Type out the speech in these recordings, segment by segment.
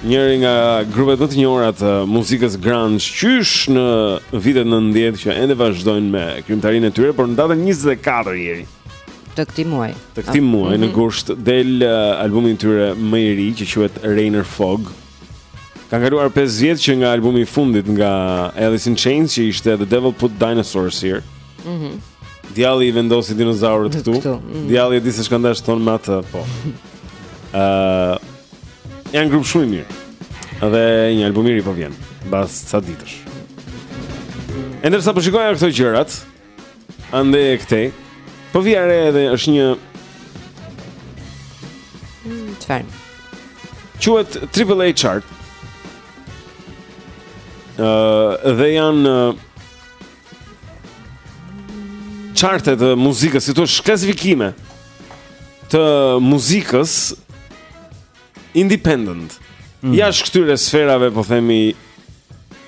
Njëri nga grupet më të njohura të muzikës grunge qysh në vitet 90 që ende vazhdojnë me krijimtarinë e tyre, por në datën 24 ieri të këtij muaji. Të këtij muaji mm -hmm. në mhm. gusht del uh, albumi i tyre më i ri që quhet Rainier Fog. Kanë kaluar 5 vjet që nga albumi i fundit nga Alice in Chains që ishte The Devil Put Dinosaurs Here. Mhm. Mm Djalli i vendosi dinozaurët këtu. këtu. Mm -hmm. Djalli e di se ç'ka dash të thotë me atë, po. Ëh, uh, Janë grup shumë i mirë. Dhe një album i ri po vjen mbas ca ditësh. E ndërsa po shikoja këto gjërat, andej këtej, po vija re edhe është një hmm, çfarë? Quhet Triple A Chart. Ëh, uh, dhe janë uh, Çarte të muzikës, si thua, klasifikime të muzikës independent. Mm. Jashtë këtyre sferave, po themi,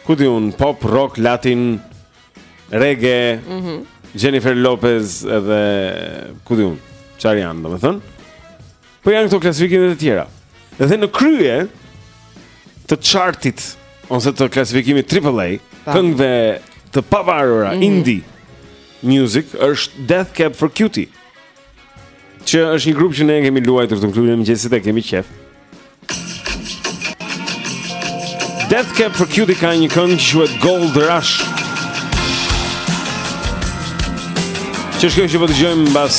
ku di unë, pop, rock, latin, reggae, mm -hmm. Jennifer Lopez edhe, ku di unë, çfarë janë, domethënë? Po janë këto klasifikime të tjera. Dhe në krye të chartit ose të klasifikimit AAA, këngëve të pavarura mm -hmm. indie music është Death Cab for Cutie. Që është një grup që ne e kemi luajtur te klubi i mëngjesit e kemi qejf. Death Cab for Cutie ka një këngë që quhet Gold Rush. Që shkojmë që po dëgjojmë mbas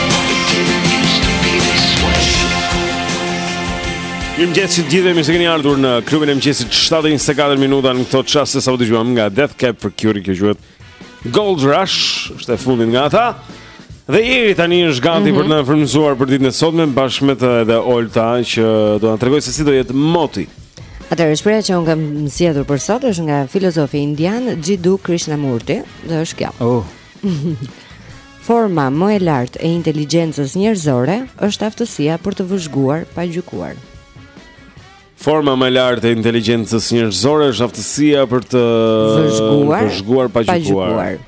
Mirëmëngjes të gjithëve dhe mirë se keni ardhur në klubin e mëngjesit 7.24 minuta në këto çaste sapo dëgjuam nga Death Cab for Cutie kjo quhet Gold Rush është e fundit nga ata Dhe Eri tani është gati mm -hmm. për të na frymëzuar për ditën e sotme bashkë me të edhe Olta që do na tregojë se si do jetë moti Atëherë shprehja që unë kam zgjedhur për sot është nga filozofi indian Jiddu Krishnamurti dhe është kjo. Oh. Forma më e lartë e inteligjencës njerëzore është aftësia për të vëzhguar pa gjykuar. Forma më e lartë e inteligjencës njerëzore është aftësia për të vëzhguar, vëzhguar pa gjykuar.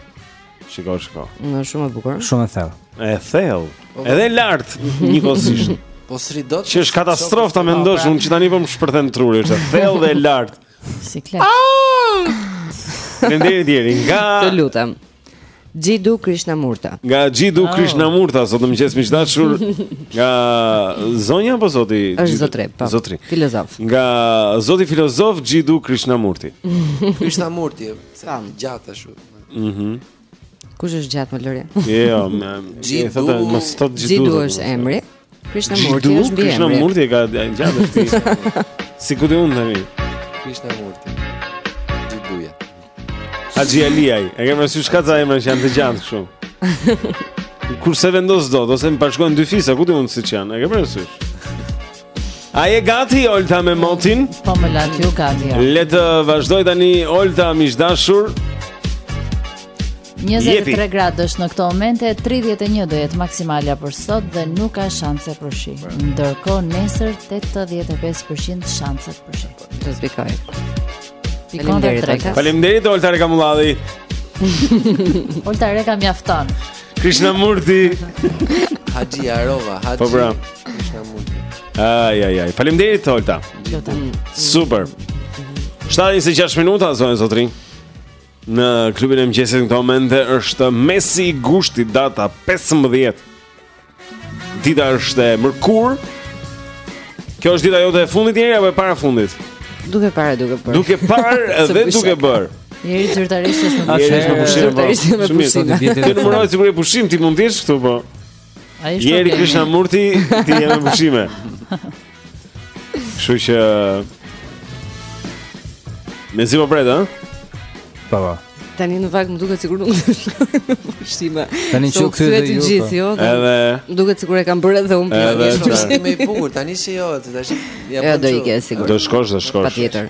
Shiko, shiko. Është shumë e bukur. Shumë e thellë. E thellë. Po, Edhe po. lart njëkohësisht. Po sri do të. Që është katastrofë ta mendosh, unë që tani po më shpërthen truri, është thellë dhe lart. Siklet. Ah! Faleminderit Eri nga. Të lutem. Jiddu Krishnamurta. Nga Jiddu oh. Krishnamurta sot në mëngjes miq të dashur. Nga zonja apo zoti? Është zotri, po. Zotri. Filozof. Nga zoti filozof Jiddu Krishnamurti. Krishnamurti, sa gjatë ashtu. Mhm. Mm Kush është gjatë më lëri? Jo, më. Jiddu. Mos thot Jiddu. Jiddu është emri. Krishnamurti është bjerë. Krishnamurti e ka gjatë të ti. Si ku të unë të një? Krishnamurti. Gjithduja. Haji Aliaj. E kemë nësy shka ca emre që janë të gjatë kështu. Kur se vendos do, do se më pashkojnë dy fisa, ku të unë si që janë? E kemë nësy shka. A je gati Olta me motin? Po më lat ju gati. Le të vazhdoj tani Olta miqdashur. 23 gradë është në këto momente, 31 do jetë maksimalja për sot dhe nuk ka shanse për shi. Ndërkohë nesër 85% shanse për shi. Do të shikoj. Faleminderit. Faleminderit Olta Reka Mulladhi. Olta Reka mjafton. Krishna Murti. Haxhi Arova, Haxhi. Po bra. Krishna Murti. Ai ai ai. Faleminderit Olta. Super. 7 e 6 minuta zonja e zotërinj. Në klubin e mëngjesit në këto momente është mesi i gushtit, data 15. Dita është e mërkurë. Kjo është dita jote e fundit Neri apo e parafundit? Duke parë, duke bërë. Duke parë dhe duke bërë. Neri zyrtarisht është në pushim. Neri është në pushim. Ti nuk mund të sigurisht pushim, ti mund të jesh këtu po. Ai është. Neri Krishnamurti ti je në pushime. Kështu që Me zi po pret, ha? Pa, pa Tani në fakt më duket sikur nuk do të pushime. Tani që u kthyen të gjithë, gjithë po. jo. Edhe më duket sikur e kam bërë edhe unë për një pushim më i bukur. Tani shijohet, tash ja po. Ja do ikësh sigurt. Do shkosh, do shkosh. Patjetër.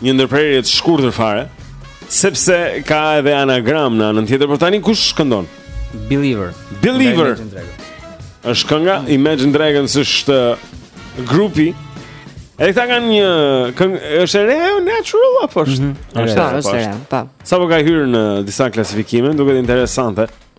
Një ndërprerje të shkurtër fare, sepse ka edhe anagram në anën tjetër, por tani kush këndon? Believer. Believer. Është kënga Imagine Dragons është grupi Edhe këta kanë një këngë, është e re ajo Natural apo është? Mm -hmm. Është, është e re, po. Sapo ka hyrë në disa klasifikime, duket interesante.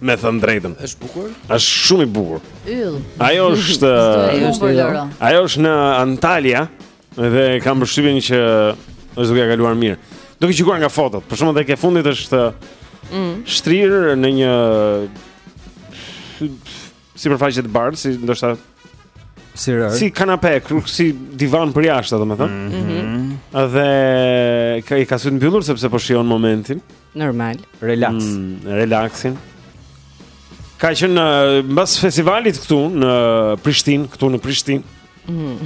Me thënë të drejtën. Është bukur? Është shumë i bukur. Yll. Ajo është Ajo është Loro. Ajo është në Antalya dhe kam përshtypjen që është duke kaluar mirë. Duke gjykuar nga fotot, për shembull tek e fundit është mm. shtrirë në një sipërfaqe të bardhë, si ndoshta si rër. Si kanape, si divan për jashtë, domethënë. Mm -hmm. Dhe ka i ka sytë mbyllur sepse po shijon momentin. Normal. Relax. Mm, relaksin. Ka qenë uh, mbas festivalit këtu në Prishtinë, këtu në Prishtinë. Mm.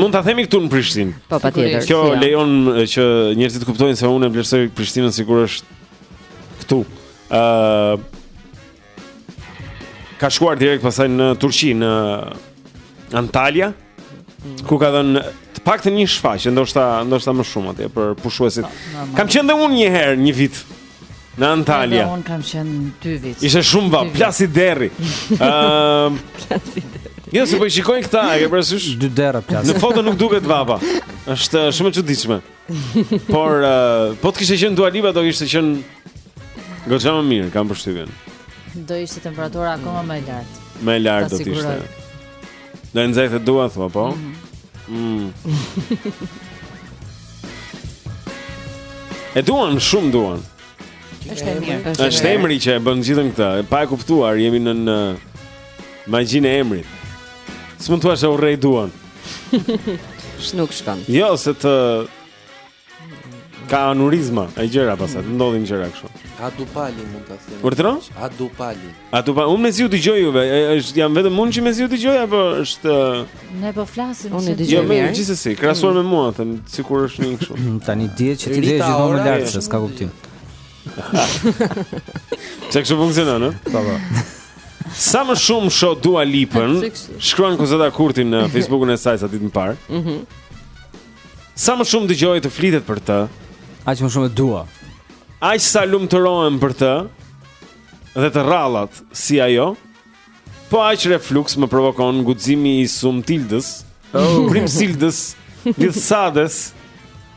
Mund ta themi këtu në Prishtinë. Po patjetër. Kjo si jo. lejon uh, që njerëzit të kuptojnë se unë e vlerësoj Prishtinën sikur është këtu. Ëh, uh, ka shkuar direkt pasaj në Turqi, në Antalja, ku ka dhënë të paktën një shfaqje, ndoshta, ndoshta më shumë atje, për pushuesit. Po, kam qenë dhe unë një herë, një vit, në Antalja. Dhe unë kam qenë dy vit. Ishte shumë vapë, plasi derri. Ehm, plasi derri. Jo, se po i shikojnë këta, e ke parasysh? Dy derra plasi. Në foto nuk duket vapa. është shumë e çuditshme. Por uh, po të kishte qenë Dua Lipa do kishte qenë goxha më mirë, kam përshtypjen. Do ishte temperatura akoma më e lartë. Më e lartë do të ishte. Do e nxehte Dua thua po. Mhm. Mm. mm. e duan shumë Duan. Është e mirë. Është emri që e bën gjithën këtë. Pa e kuptuar, jemi në magjinë e emrit. S'mund thuash e urrej Duan. Nuk shkon. Jo, se të ka anurizma e gjëra pastaj, mm. ndodhin gjëra kështu. A du pali mund ta them. Kur tron? A du pali. A du pali. Unë mezi ju dëgjoj juve, është jam vetëm unë që mezi ju dëgjoj apo është Ne po flasim unë dëgjoj. Jo, po gjithsesi, krahasuar mm. me mua, them, sikur është një kështu. Tani dihet që ti je gjithmonë më lart se s'ka kuptim. Çka kështu funksionon, ë? Po, po. Sa më shumë shoh Dua Lipën, shkruan Kozeta Kurti në Facebookun e saj ca ditë më parë. Mhm. Mm sa më shumë dëgjoj të flitet për të, aq më shumë e dua. Aq sa lumturohem për të dhe të rrallat si ajo, Po aq refluks më provokon guximi i sumtildës, oh. brimsildës, vithsades,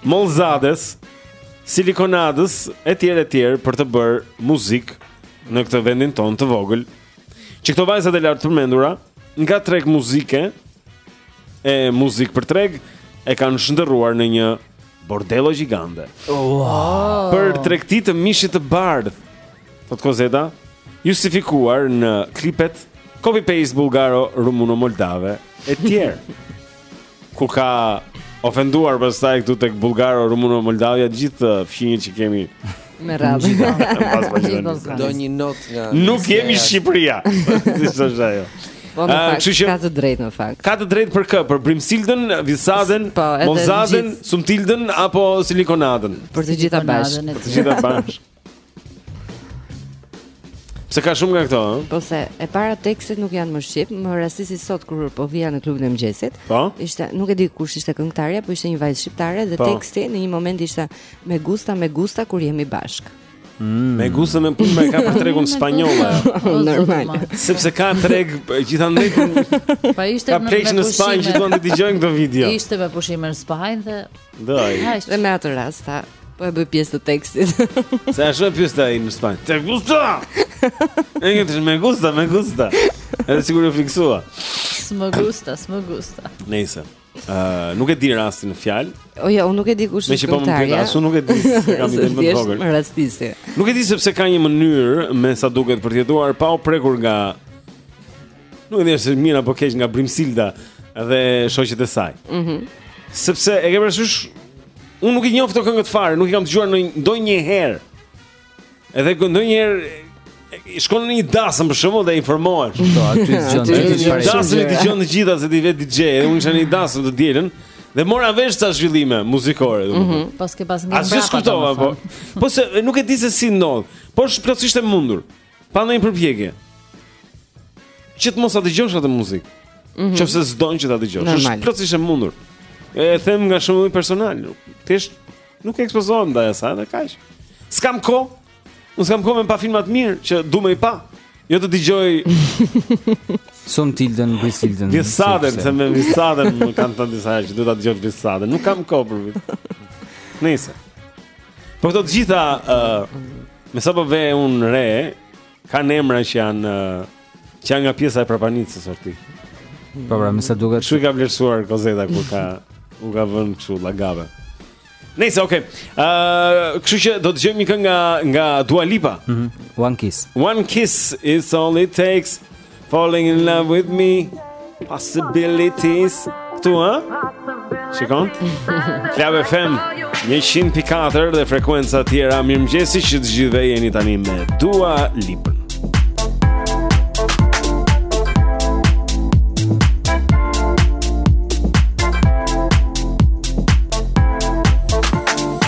mollzades, silikonadës etj etj për të bërë muzikë në këtë vendin tonë të vogël. Që këto vajzat e lartpërmendura nga treg muzike e muzikë për treg e kanë shndërruar në një bordello gjigante. Oh. Për tregti të mishit të bardhë Thotë Kozeta, justifikuar në klipet copy paste bullgaro rumuno moldave e tjerë. Kur ka ofenduar pastaj këtu tek bullgaro rumuno moldavja të gjithë uh, fqinjët që kemi Me radhë. pas Maqedonisë. Do një not nga Nuk jemi Shqipëria. Si thosh ajo. Po në Ah, fakt, kështu që- ka të drejtë në fakt. Ka të drejtë për kë? Për Brimsildën, Vithsaden, Po, edhe Mollzaden, gjithë- Sumtildën apo Silikonadën? Për të gjitha bashkë. Të gjitha bashkë. Se ka shumë nga këto, ëh. Po se e para tekstet nuk janë më shqip, më rastisi sot kur po vija në klubin e mëngjesit. Po. Ishte, nuk e di kush ishte këngëtarja, po ishte një vajzë shqiptare dhe po. teksti në një moment ishte me gusta me gusta kur jemi bashkë. Mm. Me gusta me punë me ka për tregun spanjoll. Normal. Sepse ka treg gjithandej. Po ishte ka me, me pushime. Ka në Spanjë që duan të dëgjojnë këtë video. Ishte me pushime në Spanjë dhe Dhe ai. Dhe me atë rast tha, po e bëj pjesë të tekstit. Se ashtu e pyeste ai në Spanjë. Te gusta? E një të me gusta, me gusta. Edhe sigur e fiksua. S'më gusta, s'më gusta. Nëse. Uh, nuk e di rastin në fjalë. O ja, unë nuk e di kush është kjo këngëtarja. Meqë po më nuk e di, s'e kam idenë më të vogël. Rastisi. Nuk e di sepse ka një mënyrë me sa duket për të jetuar pa u prekur nga Nuk e di se mirë apo keq nga Brimsilda dhe shoqet e saj. Mhm. Mm Sepse e ke parasysh unë nuk i njoh këto këngët fare, nuk i kam dëgjuar ndonjëherë. Edhe ndonjëherë shkon në një dasëm për shembull dhe informohesh. Po aty dëgjon të gjithë fare. Dasëm i dëgjon të gjitha se t'i vë DJ, edhe unë isha në një dasëm të dielën. Dhe mora vesh ca zhvillime muzikore, domethënë. Mm -hmm. Paske pas ngel mbrapa. A kuptova po? Po se nuk e di se si ndodh. Po është plotësisht e mundur. Pa ndonjë përpjekje. Që të mos ta dëgjosh atë muzikë. Mm -hmm. Qofse s'don që ta dëgjosh, është plotësisht e mundur. E them nga shembulli personal, thjesht nuk ekspozohem ndaj asaj dhe kaq. S'kam kohë. Unë s'kam kohë me pa filma të mirë që du me i pa. Jo të dëgjoj Sumtildën, Brimsildën. Visaden, se me Visaden më kanë thënë disa herë që duhet ta dëgjoj Visaden. Nuk kam kohë për vit. Nëse. Po këto të gjitha ë uh, Me sa po ve un re, kanë emra që janë që janë nga pjesa e prapanicës së ti. Po pra, me sa duket. Ashtu i ka vlerësuar Kozeta kur ka u ka vënë kështu llagape. Nice, okay. Ëh, uh, kështu që do të dëgjojmë një këngë nga nga Dua Lipa. Mhm. Mm One Kiss. One Kiss is all it takes. Falling in love with me Possibilities Këtu, ha? Shikon? Club FM 100.4 dhe frekuenca tjera Mirëmëngjesi që të gjithëve jeni tani me Dua Lipën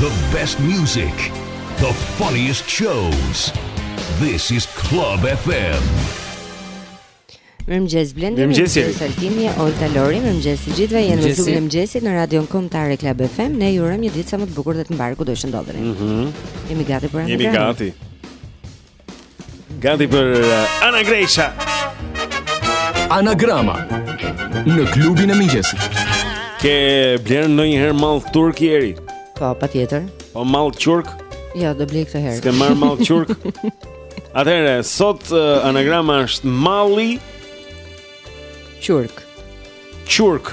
The best music, the funniest shows. This is Club FM. Mirëmëngjes Blendi, mirëmëngjes Altini, Olta Lori, mirëmëngjes të gjithëve. Jemi në klubin e mëngjesit në Radion Kombëtare Club FM. Ne ju urojmë një ditë sa më të bukur dhe të mbarë kudo që ndodheni. Mhm. Jemi gati për anagramën. Jemi gati. Gati për uh, Ana Greisha. Anagrama në klubin e mëngjesit. Ke bler ndonjëherë mall turk, Eri? Po, patjetër. Po mall qurk? Jo, do blej këtë herë. S'ke marr mall qurk? Atëherë, sot uh, anagrama është malli qurk. Qurk.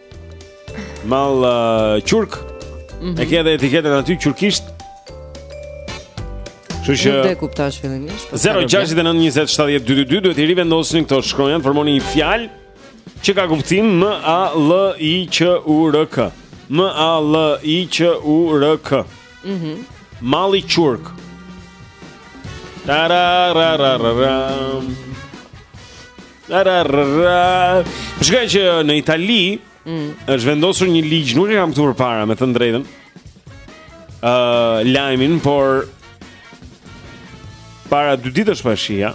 Mali qurk. Mm -hmm. E ke edhe etiketën aty qurkisht. Kështu që Nuk e kuptosh fillimisht. 0692070222 duhet t'i rivendosni këto shkronja, formoni një fjalë që ka kuptim M A L I Q U R K. M A L I Q U R K. Mhm. Mm Mali qurk. Tarararararam. Pashë që në Itali mm. është vendosur një ligj, nuk e kam këtu përpara me thënë të drejtën. ë uh, lajmin, por para dy ditësh e pashë,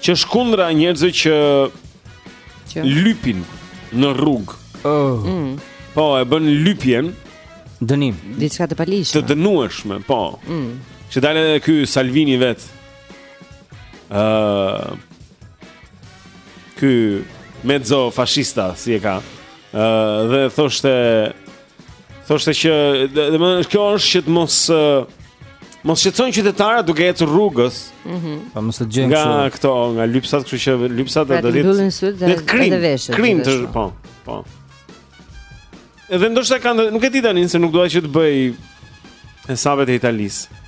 që është kundra njerëzve që që lypin në rrugë. Oh. Mm. Po, e bën lypjen dënim. Diçka të paligjshme. Të dënueshme, po. Mm. Kishte dalë edhe ky Salvini vetë Ëh. Uh, ky mezzo fashista siç e ka. Ëh uh, dhe thoshte thoshte që domethënë kjo është që të mos uh, mos shqetësojnë qytetarët duke ecur rrugës. Mhm. Mm pa po mos të gjejnë kështu. Nga këto, nga lypsat, kështu që lypsat pra do të jetë. Pra të mbyllin sytë dhe veshët. Krim, po. Po. Edhe ndoshta kanë, nuk e di tani se nuk dua që të bëj hesabet e Italisë.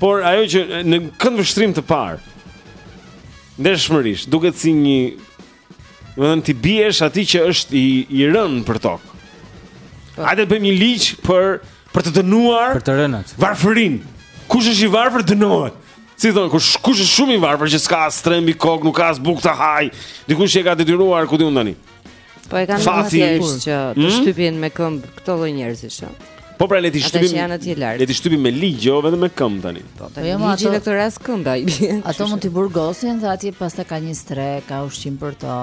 Por ajo që në këndvështrim të parë. Ndershmërisht, duket si një do t'i biesh atij që është i i rënë për tokë. Po. Hajde të bëjmë një ligj për për të dënuar për të rënët. Varfërinë. Kush është i varfër dënohet. Si thonë kush kush është shumë i varfër që s'ka as strehë mbi kokë, nuk ka as bukë të hajë. Dikush që e ka detyruar ku di unë tani. Po e kanë fatin e tyre që të hmm? shtypin me këmbë këto lloj njerëzish. Po pra le t'i shtypim. Le t'i shtypim me ligj, jo vetëm me këmbë tani. Po tani jo, ligji në këtë rast këmba i bie. Ato mund t'i burgosin dhe atje pastaj ka një strehë, ka ushqim për to.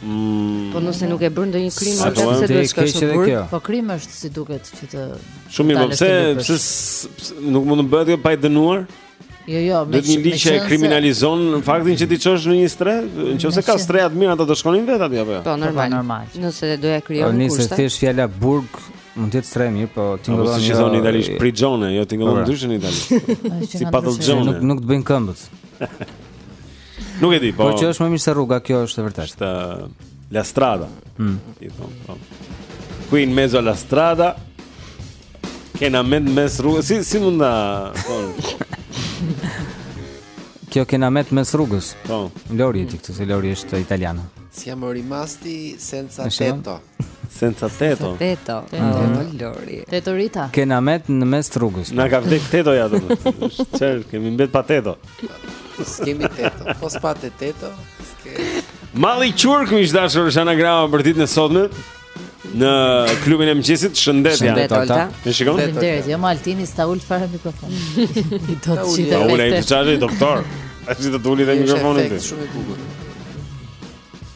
Mm. Po nëse nuk e bën ndonjë krim, atë po, pse do të shkosh në burg? Po krim është siç duket që të Shumë mirë, po pse pse nuk mund të bëhet kjo pa i dënuar? Jo, jo, me qënë... Dhe një ligj që e kriminalizon faktin që t'i çosh në një strehë? Në qoftë se ka streha të mira, ato do shkonin vetë aty, apo jo? Po, normal. Po, normal. Nëse do t'ia krijojnë kushtet. Nëse ti thesh fjala burg, mund të jetë strehë e mirë, po të tingëllon një... Po, siç thonë italisht, prigione, jo tingëllon ndryshe në italisht. Si patëllxhone. Nuk të bëjnë këmbët. Nuk e di, po... Po që është më mirë se rruga, kjo është e vërtetë. Është... La Strada. Mm. I thonë, po. Qui in mezzo alla strada. Kena met mes rrugës. Si si mund ta thonë? Kjo kena met mes rrugës. Po. Lori e di këtë, se Lori është italiane. Siamo rimasti senza tetto. Senza tetto. Tetto. Tetto Lori. Tetto Rita. Kena met në mes rrugës. Na ka vdek tetoja domo. Çel, kemi mbet pa tetto. S'kemi tetto. Po s'ka tetto. S'ke. Mali Qurk, miq të dashur, është anagrama për ditën e sotme Në klubin e mëngjesit, shëndet, Jan. Shëndet Olta. Më shikon? Faleminderit, jo, Altini s'ta ul fare mikrofonin. I do të shitë. Ul ai të çajë doktor. A ti do të ulim mikrofonin ty? Shumë i bukur.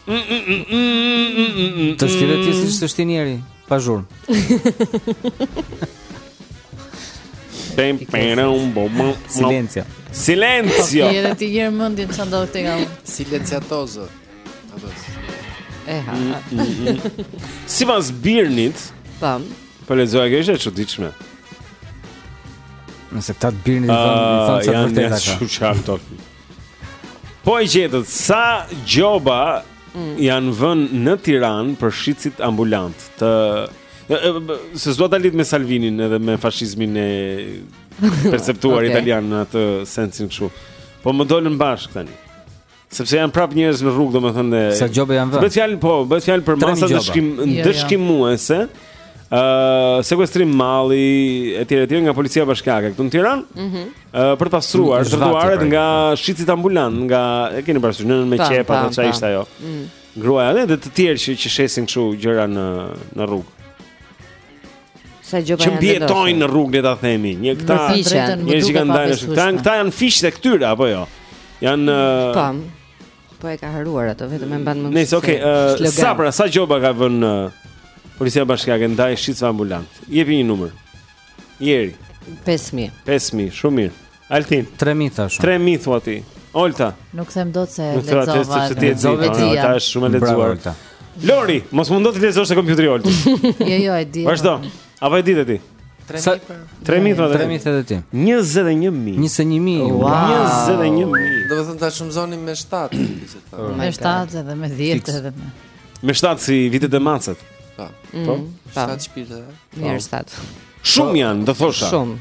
Të shkile ti si që të shti njeri Pa zhurmë Silencio Silencio Ti edhe ti gjerë mëndin që ndodhë të nga Silenciatozë Eha. Mm, mm, mm. Sipas BIRN-it Tam po. Për po lexoja kjo ishte që ditshme Nëse këta të BIRN-it uh, ah, Janë një të shumë qarë të Po e gjetët Sa gjoba mm. Janë vënë në Tiranë Për shitësit ambulantë Të Se s'dua ta lidh me Salvinin Edhe me fashizmin e Perceptuar okay. italian Në atë sensin kështu Po më dolën bashkë tani Sepse janë prap njerëz në rrugë, domethënë. Sa gjoba janë vënë? Bëhet fjalë po, bëhet fjalë për masa ndëshkim, jo, jo. ndëshkimuese. Ë, uh, sekuestrim malli etj etj nga policia bashkiake këtu në Tiranë. Ëh. Mm uh, për të pastruar trotuaret nga shitësit ambulantë, nga e keni parasysh nënën me qepa apo çfarë ishte ajo. Ëh. Mm. Gruaja edhe të tjerë që që shesin kështu gjëra në në rrugë. Sa gjëra që mbijetojnë në rrugë le ta themi, një këta një që kanë dalë këtu. Tan këta janë fiq dhe këtyre apo jo? Janë Po. Po e ka harruar ato, vetëm e mban më. Nice, okay. Uh, sa pra, sa gjoba ka vënë uh, policia bashkiake ndaj shitësve ambulantë. Jepi një numër. Jeri. 5000. 5000, shumë mirë. Altin. Tre mijë thashë. Tre mijë thua ti. Olta. Nuk them dot se lexova. Nuk them se ti e lexove ti. Olta është shumë e lexuar. Lori, mos u mundo të lexosh te kompjuteri Olta. Jo, jo, e di. Vazhdo. Apo e di ti? 3000 për 3000 thonë 3000 thotë ti. 21000. 21000. 21000. Domethënë ta shumëzonim me 7, siç e thonë. Me 7 edhe me 10 edhe me. Me 7 si vitet e maces. Po. Mm. Po. 7 shpirtra. Mirë 7. Shumë janë, do thosha. Shumë.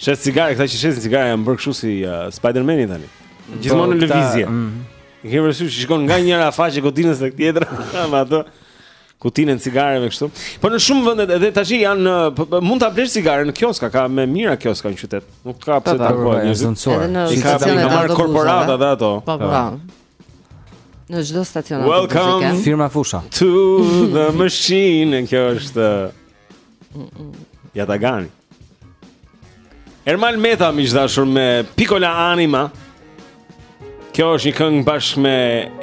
Shes cigare, këta që shesin cigare janë bërë kështu si uh, Spider-Man i tani. Po, Gjithmonë në këta- lëvizje. Mhm. I ke parasysh që shkon nga njëra faqe e godinës tek tjetra me atë kutinën e cigareve kështu. Po në shumë vende edhe tash janë në- po- po mund ta blesh cigaren në kioska, ka me mijëra kioska në qytet. Nuk ka pse ta Po, bëjë. janë njerëzit. zoncuar. Edhe në I ka stacionet ka e marrë autobusave. korporata dhe ato. Po, po. Në çdo stacion Welcome. autobusi ke. Firma fusha. To the machine, kjo është uh, Ja tek e keni Ermal Meta miq të dashur me Piccola Anima Kjo është një këngë bashkë me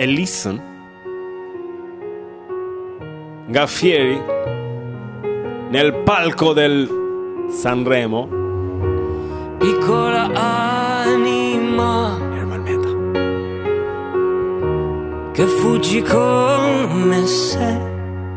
Elisën Nga Fieri Nel palco del Sanremo Piccola Anima Ermal Meta Che fuggi come se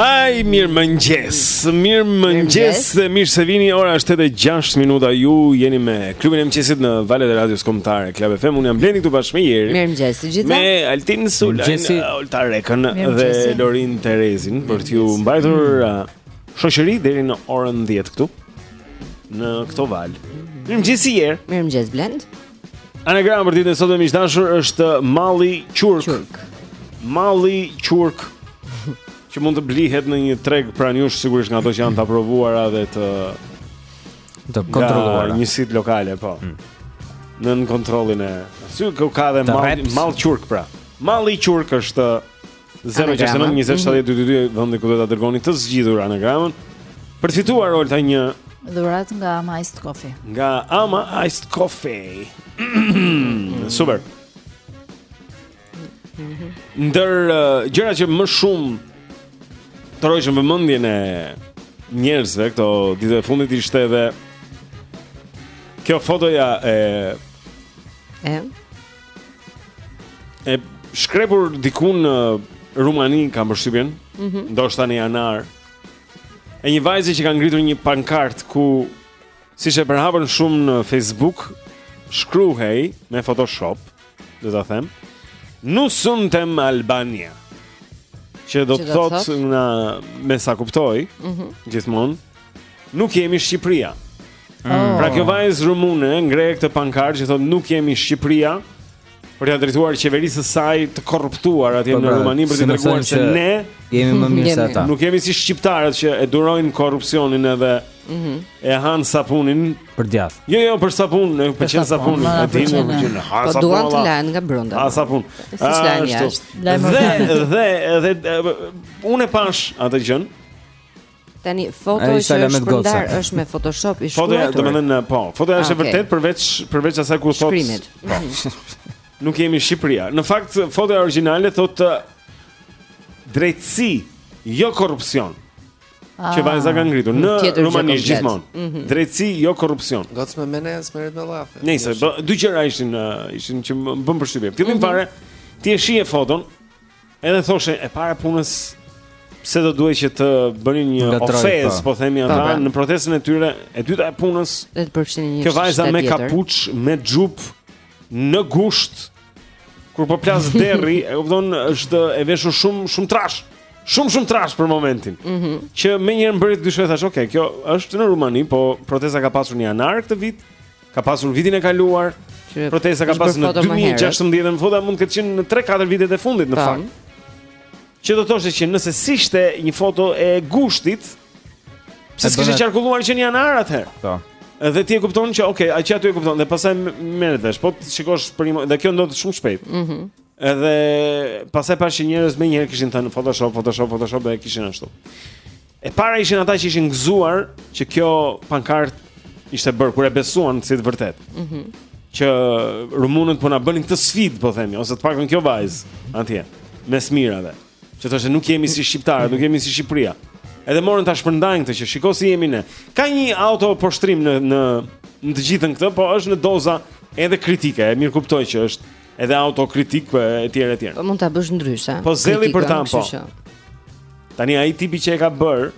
Ai mirë mëngjes. Mirë mëngjes dhe mirë se vini. Ora është 8:06 minuta. Ju jeni me klubin e mëngjesit në valët e radios kombëtare Club FM. Unë jam Blendi këtu bashkë me Jerin. Mirë mëngjes të gjithëve. Me Altin Sulajn, Olta Rekën dhe Lorin Terezin për t'ju mbajtur mm. uh, shoqëri deri në orën 10 këtu në këto valë. Mirë mëngjes Jeri. Mirë mëngjes Blend. Anagrama për ditën e sotme miq të dashur është malli qurk. Qurk. Malli qurk që mund të blihet në një treg pranë jush sigurisht nga ato që janë të aprovuara dhe të të kontrolluara. Njësitë lokale, po. Mm. Nën kontrollin e. Si ku ka dhe mall mall qurk pra. Malli qurk është 069 20 70 222 vendi ku do ta dërgoni të zgjidhur anagramën për të fituar Olta një dhuratë nga Ama Iced Coffee. Nga Ama Iced Coffee. Super. Ndër uh, gjëra që më shumë tërhoqën vëmendjen e njerëzve këto ditët e fundit ishte edhe kjo fotoja e... E? e shkrepur diku në Rumani, kam përshtypjen. Mm -hmm. Ndoshta në janar. E një vajze që ka ngritur një pankartë ku siç e përhapën shumë në Facebook, shkruhej me Photoshop, do ta them. Nu suntem Albania. Që do të thotë nga me sa kuptoj, mm -hmm. gjithmonë Nuk jemi Shqipëria. Oh. Pra kjo vajzë rumune ngre këtë pankartë që thotë nuk jemi Shqipëria për t'ia drejtuar qeverisë së saj të korruptuar atje po, në pra, Rumani për të treguar se ne jemi më mirë se ata. Nuk jemi si shqiptarët që e durojnë korrupsionin edhe mhm. e hanë sapunin për djath. Jo, jo, për sapun, na pëlqen sapuni, e di, më pëlqen. Ha sapun. Po duan të lahen nga brenda. Ha sapun. S'u lanë jashtë. Dhe dhe dhe unë pashë atë gjënë. Tani foto që është shpërndarë është me Photoshop e shkruar. Foto, domethënë po. Fotoja është e ah, vërtetë përveç përveç asaj ku thotë. Shkrimet. Po. Nuk jemi Shqipëria. Në fakt fotoja origjinale thotë drejtësi, jo korrupsion. Ah, që vajza ka ngritur në Rumani gjithmonë. Mm -hmm. Drejtësi, jo korrupsion. Gocë me mend, s'merret me llafe. Nejse, dy gjëra ishin ishin që më bënë përshtypje. Fillim mm -hmm. fare ti e shihje foton, Edhe thoshe e para e punës pse do duhet që të bënin një ofes, po. po themi ata pra. në protestën e tyre, e dyta e punës. Dhe të përfshinin një. Kjo vajza me kapuç, me xhup në gusht kur po plas derri, e kupton, është e veshur shumë shumë trash. Shumë shumë trash për momentin. Mm -hmm. Që menjëherë më bëri të dyshoj thash, "Ok, kjo është në Rumani, po protesta ka pasur në janar këtë vit." Ka pasur vitin e kaluar. Që protesta ka pasur në 2016 në fotoja mund të ketë qenë në 3-4 vitet e fundit në fakt. Që do të thoshte që nëse ishte një foto e gushtit, pse s'kishte qarkulluar që në janar atëherë? Po. Dhe ti e kupton që okay, a që aty e kupton dhe pastaj merret vesh. Po shikosh për një dhe kjo ndodh shumë shpejt. Mhm. Mm edhe pastaj pashë njerëz menjëherë kishin thënë Photoshop, Photoshop, Photoshop dhe kishin ashtu. E para ishin ata që ishin gëzuar që kjo pankart ishte bërë kur e besuan si të vërtet. Mhm. Mm që rumunët po na bënin këtë sfidë, po themi, ose të paktën kjo vajzë atje mes mijërave. Që thoshte nuk jemi si shqiptarët, nuk jemi si Shqipëria. Edhe morën ta shpërndajnë këtë që shiko si jemi ne. Ka një autoposhtërim në në në të gjithën këtë, po është në doza edhe kritike. E mirëkuptoj që është Edhe autokritik po etj etj. Po mund ta bësh ndryshe. Po zelli për ta po. Tani ai tipi që e ka bër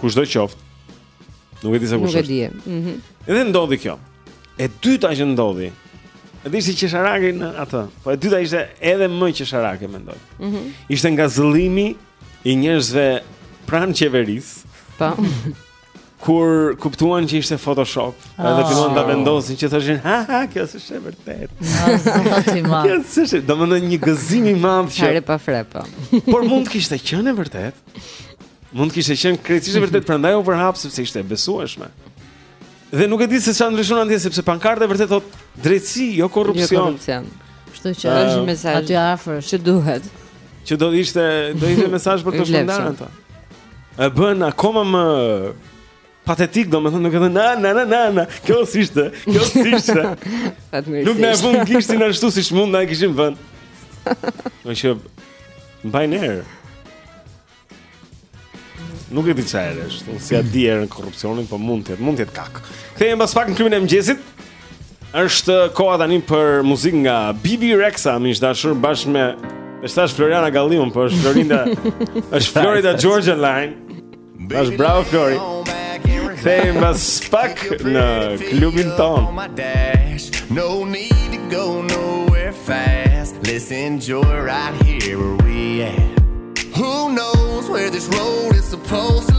kushdo qoftë. Nuk e di se kush është. Nuk e di. Mhm. Mm Edhe ndodhi kjo. E dyta që ndodhi. Edhe si qesharake në atë. Po e dyta ishte edhe më qesharake mendoj. Mhm. Mm ishte ngazëllimi i njerëzve pranë qeverisë. Po. Kur kuptuan që ishte Photoshop, oh. edhe filluan ta vendosin që thoshin, "Ha ha, kjo s'është e vërtetë." Zoti më. Kjo s'është, domethënë një gëzim i madh që. Çfarë pa fre pa. Por mund të kishte qenë e vërtetë. Mund të kishte qenë krejtësisht e vërtetë, prandaj u përhap sepse ishte e besueshme. Dhe nuk e di se çfarë ndryshon atje sepse pankarta e vërtetë thotë drejtësi, jo korrupsion. Jo korrupsion. Kështu që uh, është mesazh aty afër, që duhet. Që do ishte, do ishte mesazh për të shpërndarë ato. E bën akoma më patetik, domethënë nuk e dhe na, na, na, na, na, kjo s'ishte, kjo s'ishte. nuk na e vunë gishtin ashtu siç mund, na e kishim vënë. Një që mban erë. Nuk e di ça ere është, unë s'ia di erën korrupsionit, po mund të jetë, mund të jetë kakë. Kthehemi pas pak në klubin e mëgjesit, Është koha tani për muzikë nga Bebe Rexha, miq të dashur, bashkë me, e ç'është Floriana Gallion, po është Florinda. është Florida Georgia Line. Është bravo Flori. Kthehemi pas pak në klubin tonë. No need to go nowhere fast. Let's enjoy right here where we at. Who knows where this road is supposed to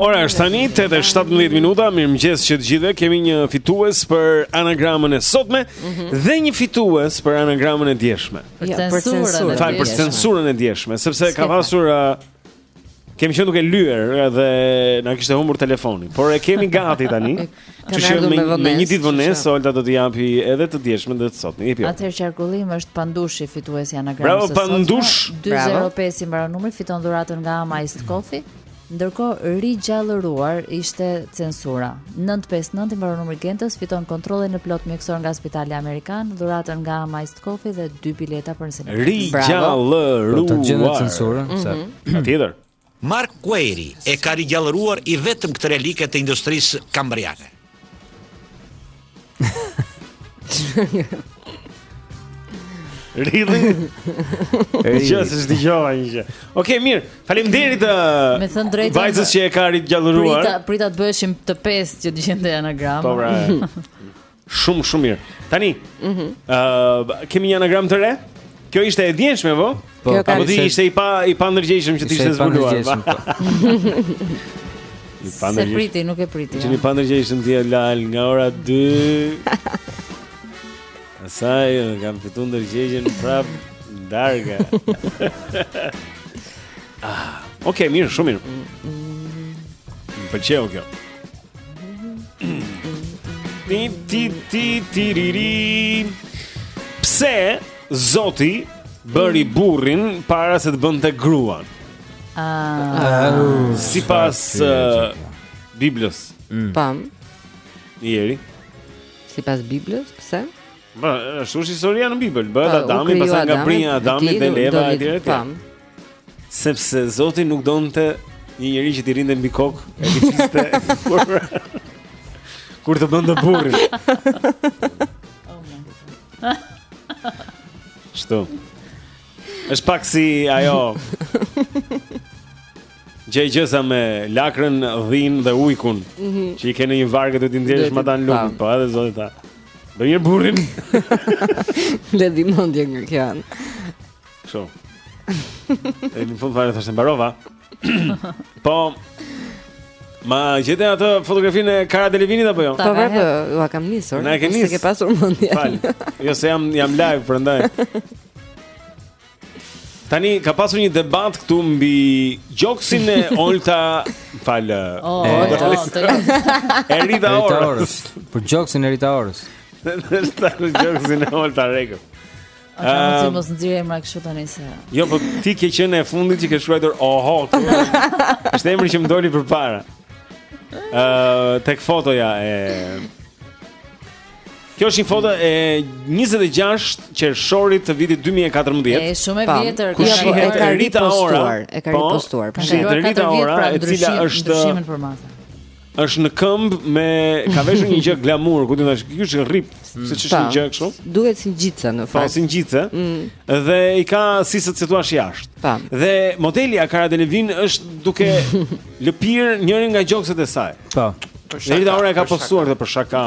Ora është tani 8:17 minuta. Mirëmëngjes që të gjithëve. Kemi një fitues për anagramën e sotme mm -hmm. dhe një fitues për anagramën e djeshme. Për ja, jo, censurën. Fal për censurën e djeshme, sepse Skepa. ka pasur uh, kemi qenë duke lyer dhe na kishte humbur telefoni, por e kemi gati tani. Kështu që me, me një ditë vonesë Olta do t'i japi edhe të djeshmen dhe të sotmen. Jepi. Atëherë qarkullim është Pandushi fituesi i anagramës. Bravo Pandush. 205 i mbaron numri, fiton dhuratën nga Ama Ice Coffee. Ndërkohë rigjallëruar ishte censura. 959 i mbaron numri i Gentës, fiton kontrollin e plotë mjekësor nga Spitali Amerikan, dhuratën nga Ama Ice Coffee dhe dy bileta për në kinema. Rigjallëruar. Bravo. Të gjejnë censurën, mm -hmm. se. Mhm. Tjetër. Mark Query e ka rigjallëruar i vetëm këtë relike të industrisë kambriane. Really? Hey. Just as the joy is. Okay, mirë. Faleminderit të uh, Me thënë të drejtën. Vajzës që e ka rigjallëruar. Prita, prita të bëheshim të pesë që të gjente anagramën. Po, right. Shumë shumë mirë. Tani, ëh, mm -hmm. uh, kemi një anagram të re? Kjo ishte e djeshme, po? Po, kjo ka po qenë ishte i pa i pandërgjegjshëm që të ishte zbuluar. Ishte i pandërgjegjshëm. S'e priti, nuk e priti. Qe i pandërgjegjshëm ti lal nga ora 2. Pastaj kam fituar ndërgjegjen prapë nga darka. ah, okay, mirë, shumë mirë. Më pëlqeu kjo. Ti ti ti ti ri ri. Pse Zoti bëri mm. burrin para se të bënte gruan? Ah, sipas uh, Biblës. Mm. Pam. Njeri. Sipas Biblës, pse? Ba, është historia në Bibël, bëhet Adami, pastaj nga brinja e Adamit del Eva e tjera tjera. Sepse Zoti nuk donte një njeri që t'i rrinte mbi kokë, e t'i fliste. Kur të bënte burrin. Kështu. Është pak si ajo. Gjëegjëza me lakrën, dhinë dhe ujkun mm -hmm. Që i ke në një varkë e t'i nxjerrësh matanë lumit Po edhe zoti tha Bëj një burrin Ledi mundje nga kjo Kështu. Edhe në fund fare thashë mbarova. Po Ma gjete atë fotografinë e Kara Delevinit apo jo? Po pra, po, ua kam nisur. Na e ke nisur. S'e ke pasur mendjen. Fal. Jo se jam jam live prandaj. Tani ka pasur një debat këtu mbi gjoksin e Olta Fal. Oh, e Rita Orës. Për gjoksin e Rita Orës. Është gjoksin e Olta Rekës. Ata mund të mos nxjerrin emra kështu tani se. Jo, po ti ke qenë e fundit që ke shkruajtur oho. Është emri që më doli përpara. Ë, uh, tek fotoja e Kjo është një foto e 26 qershorit të vitit 2014. Është shumë e vjetër, po jo, e ka ripostuar, e ka po, ripostuar. Po, Rita Ora, pra e cila është Është në këmbë më ka veshur një gjë glamour, ku ti thua, ky është rrip, mm. se ç'është një gjë kështu? Duket si ngjitëse në fakt. Po si ngjitëse. Mm. Dhe i ka sisët të thuash jashtë. Po. Dhe modelja Cara Delevingne është duke lëpir njërin nga gjokset e saj. Po. Edhe Ora e ka postuar këtë për shaka.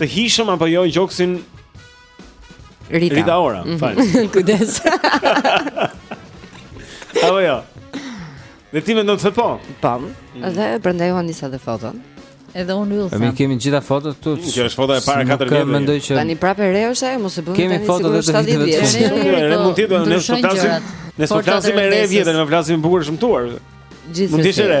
Të hijshëm apo jo gjoksin Rita. Rita Ora, mm -hmm. Kujdes. Apo jo. Dhe ti mendon se po? Po. Mm. Dhe prandaj u ndeza dhe foton. Edhe unë ju them. Ne kemi gjitha fotot këtu. Kjo është foto e para 4 vjet. Nuk mendoj që tani prapë re është ajo, mos e bëni tani foto të vjetër. Ne mund të do ne fotografi. Ne fotografi me re vjetër, ne fotografi me bukur shëmtuar. Gjithsesi. Mund të ishte re.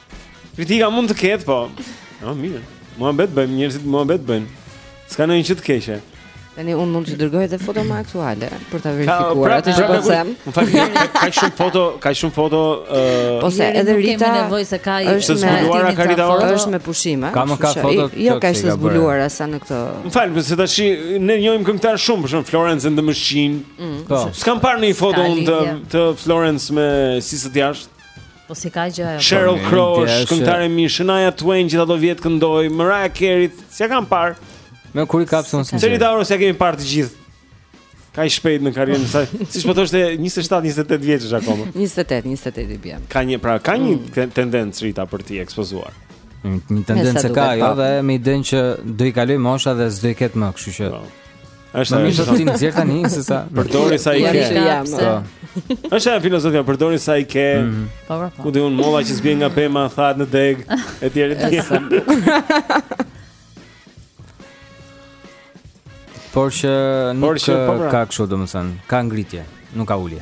Kritika mund të ketë, po. Jo, mirë. Muhabet bëjmë, njerëzit muhabet bëjnë. S'ka ndonjë gjë të keqe. Tani unë mund të dërgoj edhe foto më aktuale për ta verifikuar atë që po them. Më fal, ka shumë foto, ka shumë foto ë Po se edhe Rita kemi nevojë se ka është zbuluar ka Rita ora është me pushim, ë. Ka më ka foto. Jo, ka është zbuluar sa në këtë. Më fal, se tash ne njohim këngëtare shumë, për shembull Florence and the Machine. Mm. Po. S'kam parë një foto unë të të Florence me sisët jashtë. Po s'i ka gjë ajo? Sheryl Crow, këngëtare mi Shania Twain gjithë ato vjet këndoi, Mariah Carey, s'ia kam parë. Me kur i kapson se. Se Rita Orës ia kemi parë të gjithë. Kaq shpejt në karrierën e saj. Siç po thoshte 27, 28 vjeç është akoma. 28, 28 i bën. Ka një pra, ka një mm. tendencë Rita për të ekspozuar. Një tendencë ka ajo po. dhe me idenë që do i kalojë mosha dhe s'do i ketë më, kështu që. Po. Është më shumë t'i nxjerrë tani se sa përdori sa i ke. Është ajo filozofia, përdori sa i ke. Mhm. Po, po, po. Ku di unë molla që s'bie nga pema, thahet në degë, etj etj. Por që nuk po, pra. ka kështu domethënë, ka ngritje, nuk ka ulje.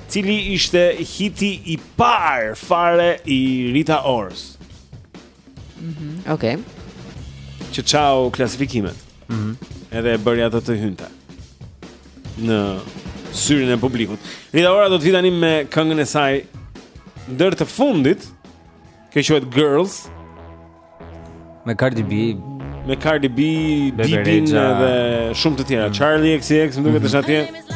Cili ishte hiti i parë fare i Rita Orës? Mhm. Mm Okej. Okay. Që çau klasifikimet. Mhm. Mm Edhe e bëri atë të hynte në syrin e publikut. Rita Ora do të vijë tani me këngën e saj ndër të fundit, që quhet Girls. Me Cardi B Me Cardi B, Bibin dhe shumë të tjera mm. Charlie XCX, më duket është atje mm-hmm.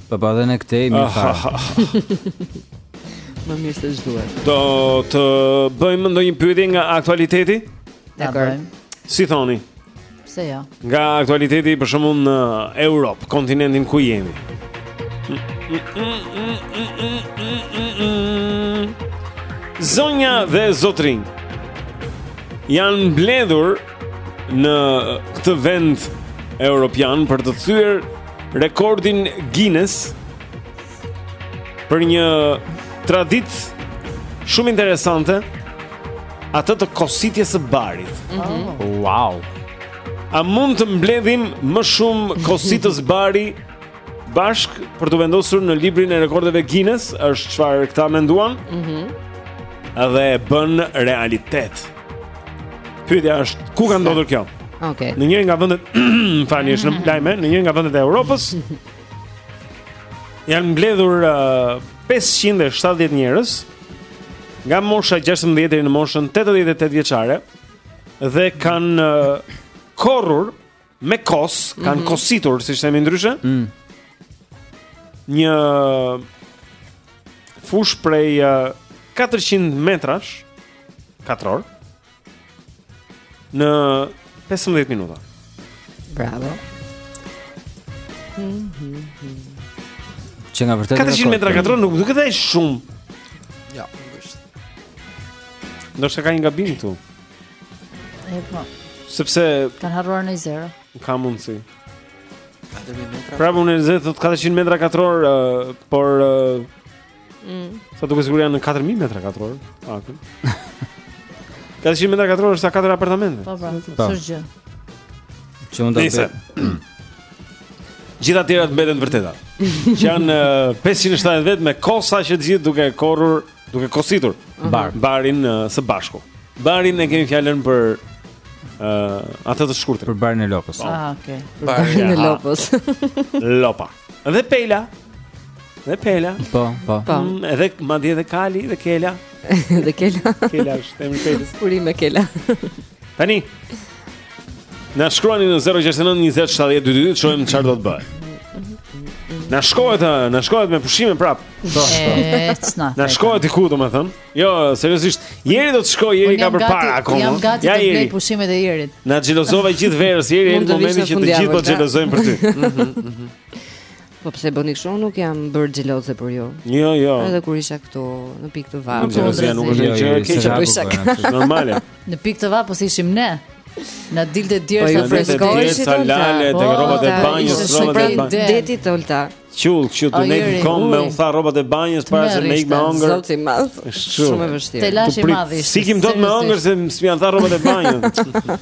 Pa pa dhe në këte i mirë fare Më mirë se ç'duhet Do të bëjmë ndonjë pyetje nga aktualiteti? Ta bëjmë Si thoni? Pse jo? Nga aktualiteti për shembull në Europë, kontinentin ku jemi Zonja dhe zotërinj, janë mbledhur në këtë vend Europian për të thyer rekordin Guinness për një traditë shumë interesante atë të kositjes së barit. Mm -hmm. Wow. A mund të mbledhim më shumë kositës bari bashkë për t'u vendosur në librin e rekordeve Guinness, është çfarë këta menduan? Mhm. Mm dhe e bënë realitet. Pyetja është, ku ka ndodhur kjo? Okej. Në njërin nga vendet, tani është në mm. lajme, në njërin nga vendet e Europës. Janë mbledhur uh, 570 njerëz nga mosha 16 deri në moshën 88 vjeçare dhe kanë uh, korrur me kosë, kanë mm -hmm. kositur, siç themi ndryshe. Mm. Një fushë prej 400 metrash katrorë në 15 minuta. Bravo. Që në të vërtetë 400 metra katrorë nuk duket aq shumë. Jo, ja, nuk është. Ndoshta ka një gabim këtu. Epo. Sepse kanë harruar një zero. Ka mundësi. Pra më në zero thotë 400 metra katrorë, uh, por uh, mm. sa duket sigurisht janë në 4000 metra katrorë. Akun. 400 metra katrorë është sa katër apartamente. Po, po. po. S'është gjë. Që mund ta bëj. Gjithë të tjerat mbeten të vërteta. Që janë 570 vetë me kosa që të gjithë duke korrur Duke kositur mhm. bar. barin uh, së bashku. Barin e kemi fjalën për ë uh, atë të shkurtër. Për barin e lopës. Po. Ah, okay. Për barin e lopës. Lopa. Dhe pela. Dhe pela. Po, po. po. Mm, edhe madje edhe kali dhe Kela. dhe Kela. Kela është emri i pelës. Urime Kela. Tani Na shkruani në 069 20 70 222 të shohim çfarë do të bëhet. Na shkohet, na shkohet me pushime prap. Po. Na shkohet diku domethën. Jo, seriozisht, Jeri do të shkojë, Jeri ka përpara akoma. Jam gati të blej pushimet e Jerit. Na xhelozova gjithë verës, Jeri në momentin që të gjithë po xhelozojnë për ty. Mhm, mhm. Po pse bëni kështu? Unë nuk jam bërë xheloze për ju. Jo, jo. Edhe kur isha këtu në pikë të vapës. Nuk xhelozia nuk është gjë e keqe, po isha kështu normale. Në pikë të vapës ishim ne. Na dilte djersa po, jo, freskoi si të lare te po, rrobat e banjës, rrobat e banjës. Deti Olta. Qull, ç'u ndejta kom me u tha rrobat e banjës para se me ik me ëngër. Zot i madh. Shumë e vështirë. Telash i madh ishte. S'ikim dot me ëngër se s'më janë tha rrobat e banjës.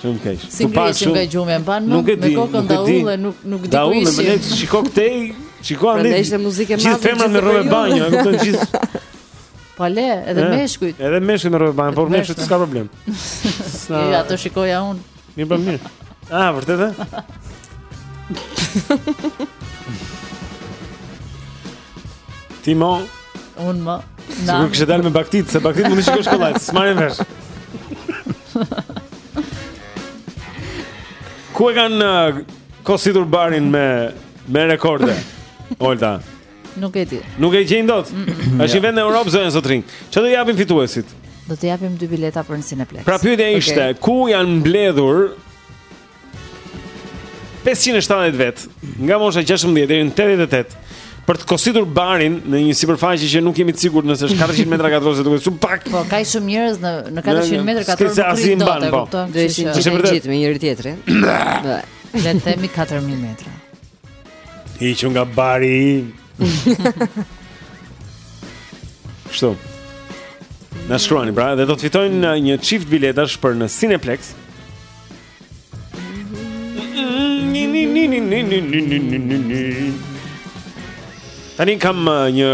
Shumë keq. Si ngrihesh nga gjumi e mban më me kokën daulle nuk nuk di ku ishin. Daulle më shiko këtej, shiko andej. Prandaj ishte muzikë më. Gjithë femrat me rroba banjo, e kupton gjithë. Po le, edhe eh, meshkujt. Edhe meshkujt me rroba banjo, por meshkujt s'ka problem. Sa. Ja, ato shikoja un. Mirë po mirë. Ah, vërtet e? Ti mo. Un mo. Na. Sikur që dal me baktit, se baktit mund të shikosh kollaj, s'marrin vesh. Ku e kanë uh, kositur barin me me rekorde? Olta. Nuk e di. Nuk e gjej dot. Është një vend në Europë zonja zotërinj. Çfarë do i japim fituesit? Do të japim dy bileta për në Cineplex. Pra pyetja okay. ishte, ku janë mbledhur 570 vet, nga mosha 16 deri në 88, për të kositur barin në një sipërfaqe që nuk jemi të sigurt nëse është 400 metra katror se duket shumë pak. Po ka shumë njerëz në në 400 metra katror. Sepse as i mban po. Do të ishin gjithë të gjithë me njëri tjetrin. Le të themi 4000 metra. Hiqu nga bari. Kështu. Na shkruani pra, dhe do të fitojnë një çift biletash për në Cineplex. Tani kam uh, një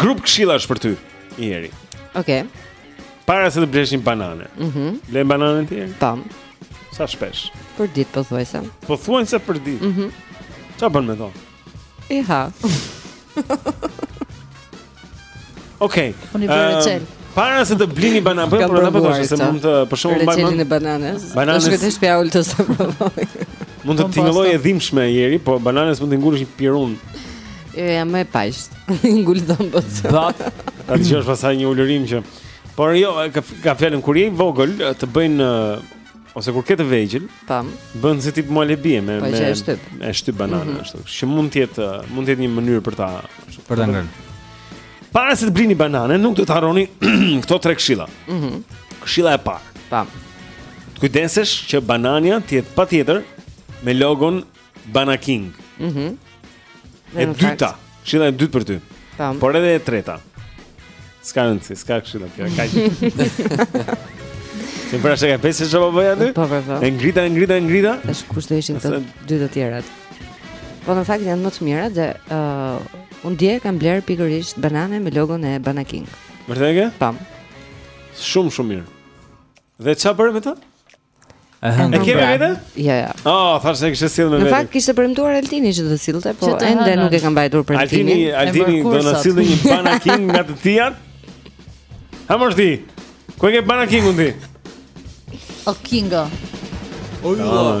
grup këshillash për ty, Jeri. Okej. Okay. Para se të blesh banane. Mhm. Mm Blen banane ti. Tam. Sa shpesh? Për ditë pothuajse. Pothuajse për ditë. Mhm. Mm Çfarë bën me to? E ha. Okej. Unë bëj reçel. Ehm, para se të blini banane, po banana po thosh se mund të për shkakun banana. Reçelin e bananës. Bananës. Do sjellësh pak Olta ta provoj. Mund të tingëllojë e dhimbshme Jeri, po bananes mund t'i ngulësh një pirun. Jo, jam më e paqt. Ngul dhëmb po. Zot. Ta dëgjosh pastaj një ulërimë që Por jo, ka, ka fjalën kur je i vogël të bëjnë ose kur ke të vegjël, Pam. Bën si tip mualebie me po, me e shtyp, e shtyp banane mm -hmm. ashtu. Që mund të jetë mund të jetë një mënyrë për ta për ta ngrënë. Para se të blini banane, nuk duhet të harroni këto tre këshilla. Mhm. Mm këshilla e parë. Pam. Të kujdesesh që banania të jetë patjetër me logon Bana King. Mhm. Mm e dyta, këshilla e dytë për ty. Tam. Por edhe e treta. Ska rëndësi, ska këshilla kjo, kaq. Ti pra shaka, pse çfarë po bëja ty? Po, po, po. E ngrita, e ngrita, e ngrita? Tash kush do ishin të dy të tjerat. Po, në fakt, janë më të mirat dhe uh, unë dje kam blerë pikërisht banane me logon e Bana King. Vërtet e ke? Pam. Shumë, shumë mirë. Dhe ça bëre me të? E kemi vetë? Jo, jo. Oh, thashë se kishte sjellë me vete. Në fakt kishte premtuar Altini që do të sillte, po ende nuk e ka mbajtur premtimin. Altini, Altini do na sillte një Bana King nga të tijat. Ha mos ti. Ku e ke Bana Kingun ti? O Kingo. O ju. Ah,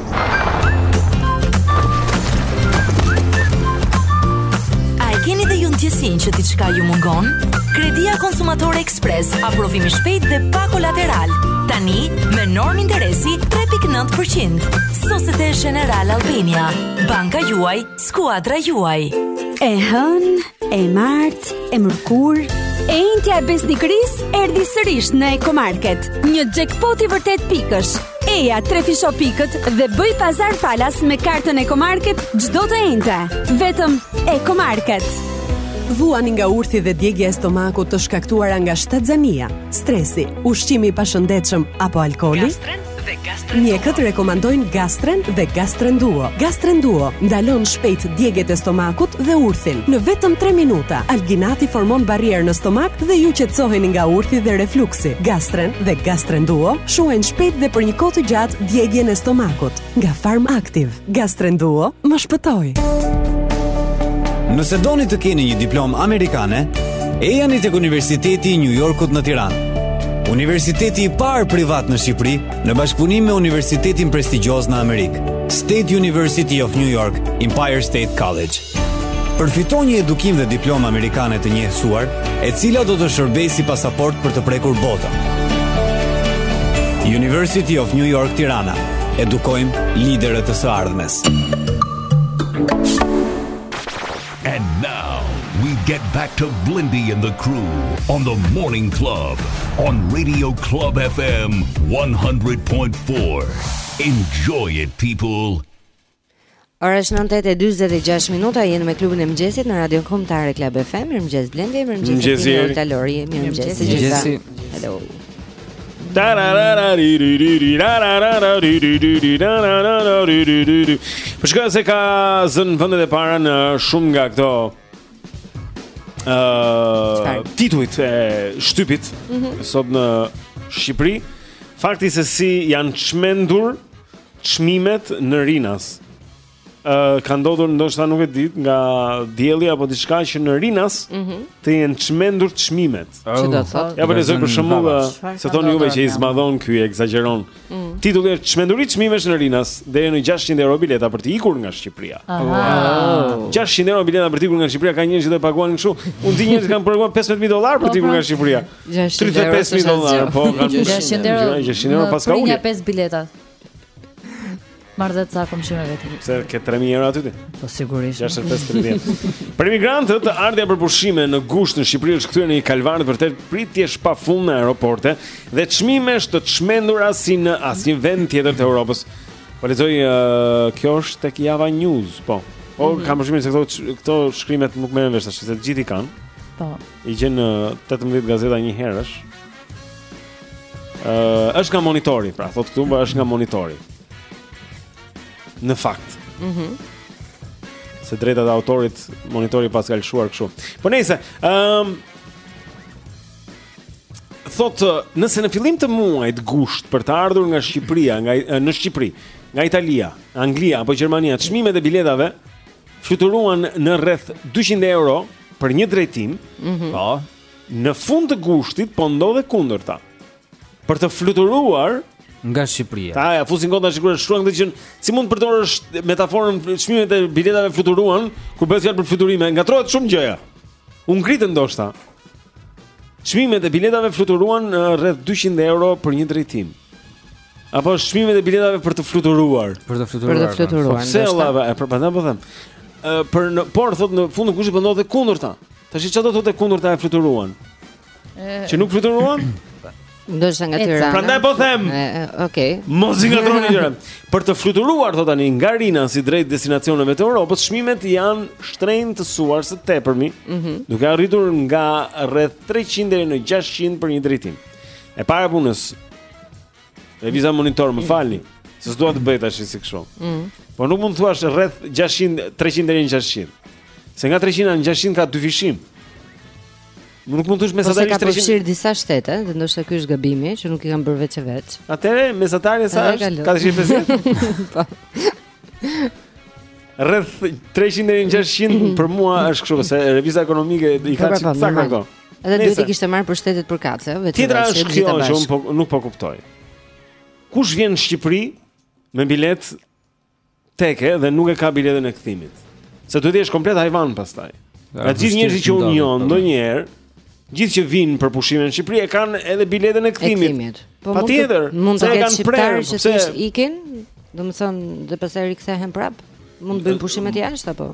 A e keni dhe ju ndjesinë që diçka ju mungon? Kredia Konsumatore Express, aprovim i shpejtë dhe pa kolateral. Tani, me normë interesi 3.9%. Societe Generale Albania, banka juaj, skuadra juaj. E hënë E martë, e mërkurë, e enjtja e besnikërisë, erdhi sërish në Ecomarket. Një jackpot i vërtetë pikësh. Eja, trefisho pikët dhe bëj pazar falas me kartën Ecomarket çdo të enjte. Vetëm në Ecomarket. Vuani nga urthi dhe djegja e stomakut të shkaktuara nga shtatzania, stresi, ushqimi i pashëndetshëm apo alkooli? Mjekët rekomandojnë Gastren dhe Gastren Duo. Gastren Duo ndalon shpejt djegiet e stomakut dhe urthin. Në vetëm 3 minuta, alginati formon barrierë në stomak dhe ju qetësoheni nga urthi dhe refluksi. Gastren dhe Gastren Duo shuajnë shpejt dhe për një kohë të gjatë djegien e stomakut nga Farm Active. Gastren Duo më shpëtoi. Nëse doni të keni një diplomë amerikane, ejani tek Universiteti i New Yorkut në Tiranë. Universiteti i parë privat në Shqipëri në bashkëpunim me universitetin prestigjioz në Amerikë, State University of New York, Empire State College. Përfito një edukim dhe diplomë amerikane të njehësuar, e cila do të shërbejë si pasaportë për të prekur botën. University of New York Tirana. Edukojmë liderët e së ardhmes. And now we get back to Blendi and the crew on the Morning Club on Radio Club FM 100.4. Enjoy it people. Ora është 9:46 minuta, jemi me klubin e mëngjesit në Radio Kombëtare Club FM. Mirëmëngjes Blendi, mirëmëngjes Jeri Talori, mirëmëngjes të gjithëve. Hello. Po shikoj se ka zënë vendet e para në shumë nga këto ë uh, titujt e shtypit mm -hmm. sot në Shqipëri. Fakti se si janë çmendur Çmimet në Rinas. Ë uh, ka ndodhur ndoshta nuk e di nga dielli apo diçka që në Rinas mm -hmm. të jenë çmendur çmimet. Oh. Çfarë do të thotë? Ja për shembull për shembull se thonë juve që i zmadhon ky ekzagjeron. Mm -hmm. Titulli është çmenduri çmimesh në Rinas deri në 600 euro bileta për të ikur nga Shqipëria. Wow. 600 euro bileta për të ikur nga Shqipëria ka njerëz që do të paguanin kështu. Unë di njerëz që kanë paguar 15000 dollarë për të ikur nga Shqipëria. 35000 dollarë, po ka me 600 euro. 600 euro paska unë. Për 5 bileta. Marr dhe ca komshi me vete Se ke 3000 euro aty ti? Po sigurisht. 6530. Për emigrantët, ardhja për pushime në gusht në Shqipëri është kthyer në një kalvar të vërtetë pritjesh pafund në aeroporte dhe çmimesh të çmendura si në asnjë vend tjetër të Europës. Po lexoj uh, kjo është tek Java News, po. Po mm -hmm. kam përshtypjen se këto këto shkrimet nuk merren vesh tash, se të gjithë i kanë. Po. I gjen në 18 gazeta njëherësh. Uh, është nga Monitori, pra, thotë këtu, pra është nga Monitori. Në fakt. Mhm. Mm se të drejtat e autorit Monitori paska lëshuar kështu. Po nejse, ëm um, thotë nëse në fillim të muajit gusht për të ardhur nga Shqipëria, nga në Shqipëri, nga Italia, Anglia apo Gjermania, çmimet e biletave fluturuan në rreth 200 euro për një drejtim. Mm -hmm. Po. Në fund të gushtit po ndodh e kundërta. Për të fluturuar nga Shqipëria. Ta ia fusin kot ta sigurisht e shkruan këtë gjë. Si mund të përdorësh metaforën çmimet e biletave fluturuan, kur bëhet fjalë për fluturime, ngatrohet shumë gjëja. U ngritën ndoshta. Çmimet e biletave fluturuan rreth 200 euro për një drejtim. Apo çmimet e biletave për të fluturuar, për të fluturuar. Për të fluturuar. Po, se lava, e për prandaj po them. Ë për në por thotë në fund të gushtit po ndodh e kundërta. Tash çfarë do të thotë e kundërta e fluturuan? Që nuk fluturuan? Ndoshta nga Tirana. Prandaj po them. Okej. Mos i ngatroni gjërat. Për të fluturuar thotë tani nga Rinasi drejt destinacioneve të Europës, çmimet janë shtrenjtësuar së tepërmi, mm -hmm. duke arritur nga rreth 300 deri në 600 për një drejtim. E para e punës Revista Monitor, më falni. Se s'dua të bëj tash si kështu. Mm. Po nuk mund të thuash rreth 600, 300 deri në 600. Se nga 300 në 600 ka dyfishim. Nuk mund të thuash po mesatarja 300. Po ka përfshirë disa shtete, dhe ndoshta ky është gabimi që nuk i kanë bërë veç e veç. Atëherë mesatarja sa është? Ka të shihë pse. Po. Rreth 300 deri në 600 për mua është kështu, se revista ekonomike i ka thënë këto. Edhe duhet t'i kishte marrë për shtetet përkatëse, vetë. Tjetra është kjo që unë po nuk po kuptoj. Kush vjen në Shqipëri me biletë teke dhe nuk e ka biletën e kthimit? Se duhet të jesh komplet hajvan pastaj. Nga gjithë njerëzit që unë njoh ndonjëherë, gjithë që vijnë për pushime në Shqipëri e kanë edhe biletën e kthimit. Po patjetër, mund të ketë shqiptarë që thjesht ikin, domethënë dhe pastaj rikthehen prapë, mund të bëjnë pushimet jashtë apo?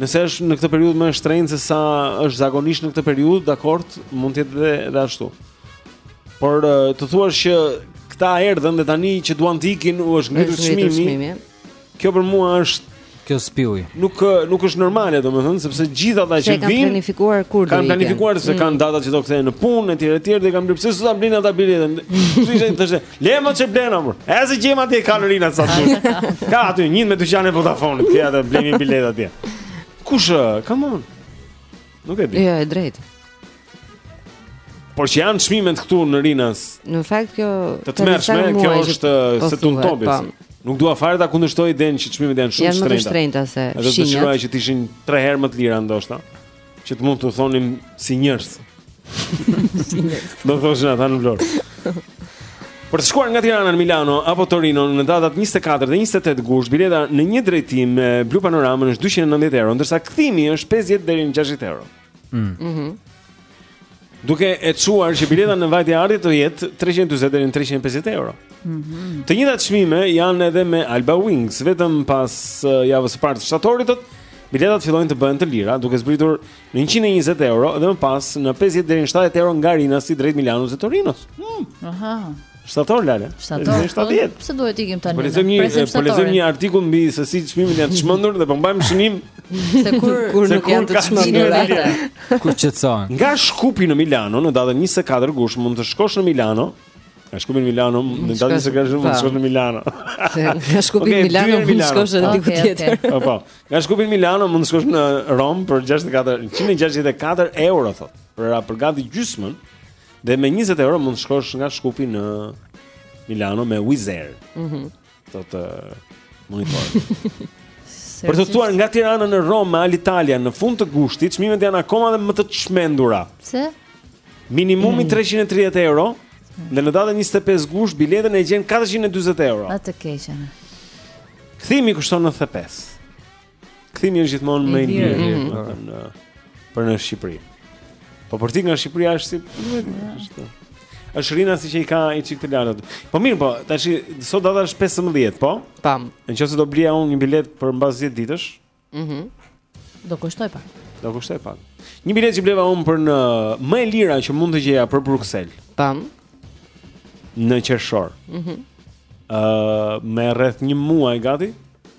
Nëse është në këtë periudhë më e shtrenjtë se sa është zakonisht në këtë periudhë, dakord, mund të jetë edhe ashtu. Por të thuash që këta erdhën dhe tani që duan të ikin, u është ngritur çmimi. Kjo për mua është që s'pi ujë. Nuk nuk është normale domethënë sepse gjithë ata që vijnë kanë planifikuar kur do të kanë planifikuar se kanë mm. datat që do kthehen në punë etj etj dhe kanë bërë pse s'u ta blinë ata biletën. Kështu ishte Le më që blejnë, apo. E se gjem atje e kalorina të satë Ka aty, një dyqan i Vodafone, te atë blejmë biletë atje. Kushë, come on. Nuk e di. Jo, e drejtë. Por që janë çmimet këtu në Rinas. Në fakt, kjo... Të tmerrshme, kjo është po se të në tobis. Po. Nuk dua fare ta kundërshtoj idenë që çmimet janë shumë të shtrenjta. Janë më të shtrenjta se fqinjët. Duhet që t'ishin 3 herë më të lira ndoshta. që të mund të udhëtonim si njerëz. si njerëz. Do thoshin ata në Vlorë. Për të shkuar nga Tirana në Milano apo Torino në datat 24 dhe 28 gusht, bileta në një drejtim me Blue Panorama është 290 euro, ndërsa kthimi është 50 deri në 60 euro. Mm. Mhm. Mm Duke e çuar që bileta në vajtje-ardhje të jetë 340 deri në 350 euro. Mm -hmm. Të njëjtat çmime janë edhe me Albawings, vetëm pas uh, javës së parë të shtatorit, biletat fillojnë të bëhen të lira, duke zbritur në 120 euro dhe më pas në 50 deri në 70 euro nga Rinasi drejt Milanos dhe Torinos. Mm. Aha. Shtator Lale. Shtator. Po, pse duhet të ikim tani? Po lexojmë një, eh, po lexojmë një artikull mbi se si çmimet janë të çmendura dhe po mbajmë shënim se kur kur nuk janë të çmendura ato. Kur qetësohen. Nga Shkupi në Milano në datën 24 gusht mund të shkosh në Milano. Nga Shkupi në Milano në datën 24 gusht mund të shkosh në Milano. Nga Shkupi në Milano mund të shkosh edhe diku tjetër. Po po. Nga Shkupi në Milano mund të shkosh në Romë për 64 164 euro thotë. Pra për gati gjysmën Dhe me 20 euro mund të shkosh nga Shkupi në Milano me Wizz Air. Mhm. Mm do të monitor. Për të fluturuar nga Tirana në Romë me Alitalia në fund të gushtit, çmimet janë akoma dhe më të çmendura. Pse? Minimumi mm. 330 euro dhe në datën 25 gusht biletën e gjen 440 euro. Atë të keqen. Kthimi kushton 95. Kthimi është gjithmonë më i lirë, domethënë për në Shqipëri. Po për ti nga Shqipëria është si ashtu. Është rina siç i ka një çik të lartat. Po mirë, po tash sot data është 15, po? Tam. Nëse do blija unë një biletë për mbas 10 ditësh. Mhm. Mm do kushtojë pak. Do kushtojë pak. Një biletë që bleva unë për në më e lira që mund të gjeja për Bruksel. Tam. Në qershor. Mhm. Mm Ëh, uh, me rreth një muaj gati.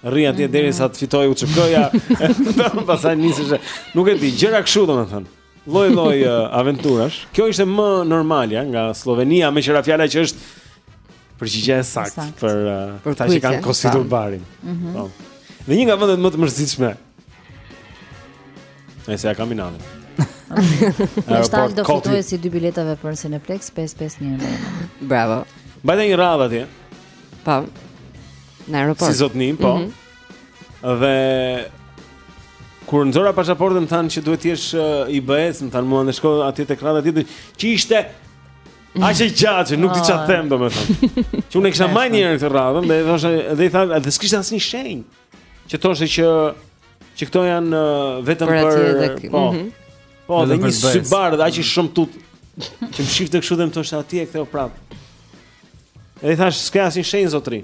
Rri atje derisa të fitojë UÇK-ja Pastaj nisesh Nuk e di, gjëra kështu domethënë Lojë, lojë, uh, aventurash Kjo ishte më normalja nga Slovenia Meqë ra fjala që është Përgjigja e saktë Për, uh, për ata që kanë kositur barin mm -hmm. Po. Dhe një nga vendet më të mërzitshme E s'ia kam idenë Ndërsa fituesi i dy biletave për Cineplex 5-5-1 Bravo Mbajta një radhë atje Po. Në aeroport. Si zotni, po. Mm -hmm. Dhe kur nxora pasaportën thanë që duhet të jesh uh, i BE-s, më thanë mua në shkollë aty te radha tjetër, që ishte aq e gjatë, nuk di ça të them, domethënë Që unë e kisha mbajt njëherë këtë radhën Dhe i thosha, dhe i thosha, dhe s'kishte asnjë shenjë Që thoshte që Që këto janë uh, vetëm për Për dhe kë Po, mhm. po dhe një sybardhë, aq shumë tut Që më shifte kështu dhe më thoshte atje këtu prapë E i thashë, s'ka asnjë shenjë zotri.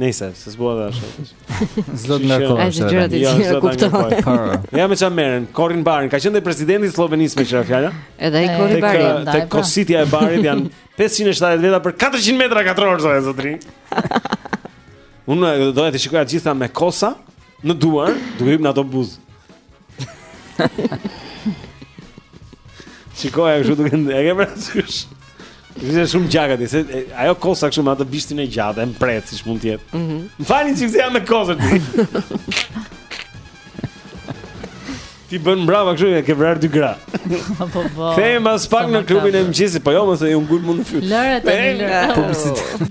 Nëse, se s'bua dhe ashtë Zlot në kohë Ashtu gjërat e tjera kuptohet Ja me ça merren, korrin barin Ka qenë dhe presidenti i Sllovenisë meqë ra fjala Edhe ai korr barin Tek, tek pra. kositja e barit janë 570 veta për 400 metra katrorë Zotri Unë doja të shikoja gjithë me kosa Në duar, duke hyrë në ato buzë. Shikoja kështu duke e ke parasysh. Ishte shumë gjakatare, se e, ajo kosa kështu me atë bishtin e gjatë, e mprehtë siç mund të jetë. Mhm. Mm Më falni që jam me kosën ti. ti bën vrap kështu, e ke vrarë dy gra. Po po. po. Kthehemi pas pak në klubin e mëngjesit, po jo më se ju ngul mund në fyt. Lëre tani, Kthehemi nga lëre. publiciteti.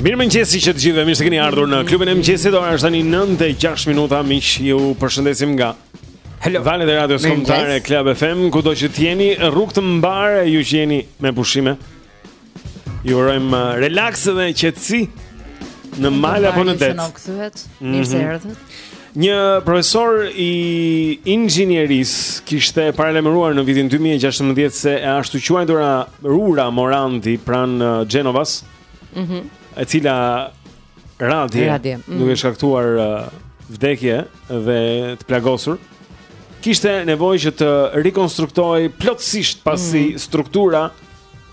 Mirëmëngjesi të gjithëve, mirë se keni ardhur në klubin e mëngjesit. ora është tani 9:06 minuta, miq, ju përshëndesim nga Hello. Valët e radios kombëtare, Club FM, kudo që t'jeni, rrugë të mbarë, ju që jeni me pushime. Ju urojmë uh, relax dhe qetësi në mal apo në det. Mirë se mhm. erdhët. Një profesor i inxhinierisë kishte paralajmëruar në vitin 2016 se e ashtuquajtura Ura Morandi pranë Genovas, ëh, mm -hmm. e cila ra dje, ra dje. Mm -hmm. duke mhm. shkaktuar vdekje dhe të plagosur, kishte nevojë që të rikonstruktohej plotësisht pasi mm -hmm. struktura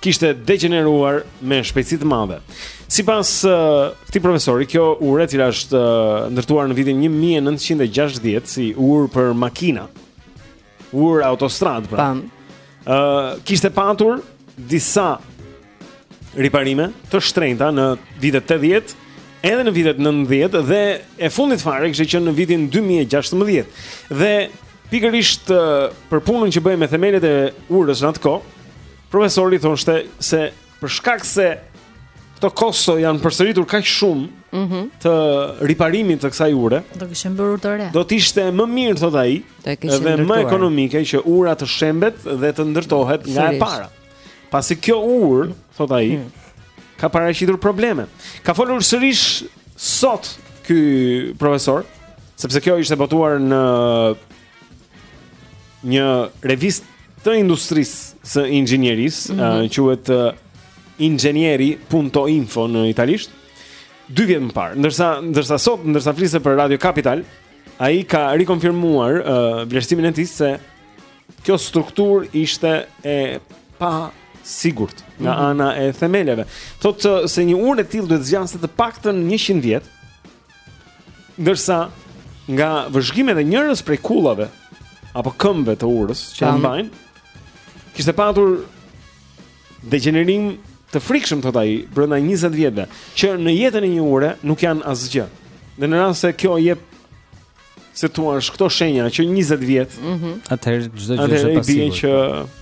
kishte degjeneruar me shpejtësi të madhe. Sipas uh, këtij profesori, kjo urë e cila është uh, ndërtuar në vitin 1960 si urë për makina, urë autostradë, pra. Ë uh, kishte patur disa riparime të shtrenjta në vitet 80 edhe në vitet 90 dhe e fundit fare kishte qenë në vitin 2016 dhe Pikërisht për punën që bëhej me themelet e urës në atë kohë, profesori thoshte se për shkak se këto kosto janë përsëritur kaq shumë mm -hmm. të riparimit të kësaj ure, do kishin bërë urë të re. Do të ishte më mirë thotë ai, edhe më ekonomike që ura të shembet dhe të ndërtohet nga e para. Pasi kjo urë, thotë ai, hmm. ka paraqitur probleme. Ka folur sërish sot ky profesor, sepse kjo ishte botuar në një revistë të industrisë së inxhinierisë, mm -hmm. quhet ingegneri.info në italisht. Dy vjet më parë, ndërsa ndërsa sot, ndërsa fliste për Radio Capital, ai ka rikonfirmuar uh, vlerësimin e tij se kjo strukturë ishte e pasigurt nga mhm. ana e themeleve. Thotë se një urë e tillë duhet të zgjaste të paktën 100 vjet. Ndërsa nga vëzhgimet e njërës prej kullave apo këmbëve të urës që e mbajnë kishte patur degjenerim të frikshëm thotë ai brenda 20 vjetëve që në jetën e një ure nuk janë asgjë. Dhe në rast se kjo jep si t'thuash këto shenja që 20 vjet. Ëh. Mm -hmm. Atëherë çdo gjë është e pasigurt. Atëherë i bie që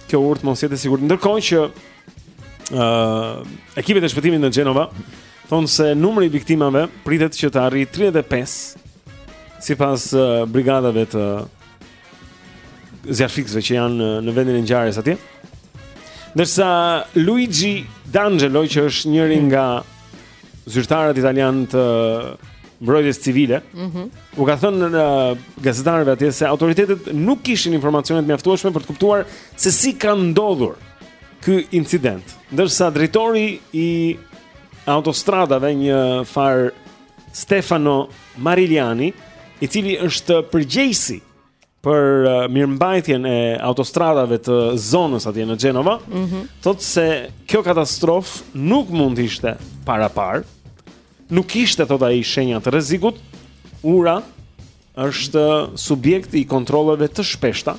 kjo urë t'mos jetë e sigurt. Ndërkohë që ëh uh, ekipet e shpëtimit në Genova thonë se numri i viktimave pritet që të arrijë 35 sipas uh, brigadave të zjarrfikësve që janë në, në vendin e ngjarjes atje. Ndërsa Luigi D'Angelo që është njëri nga zyrtarët italianë të mbrojtjes civile. Mhm. Mm u ka thënë gazetarëve atje se autoritetet nuk kishin informacione të mjaftueshme për të kuptuar se si ka ndodhur ky incident. Ndërsa drejtori i autostradave një farë Stefano Marigliani, i cili është përgjegjësi për uh, mirëmbajtjen e autostradave të zonës atje në Genova, mm -hmm. thotë se kjo katastrofë nuk mund të ishte paraparë. Nuk ishte thotë ai shenja të rrezikut. Ura është subjekt i kontrolleve të shpeshta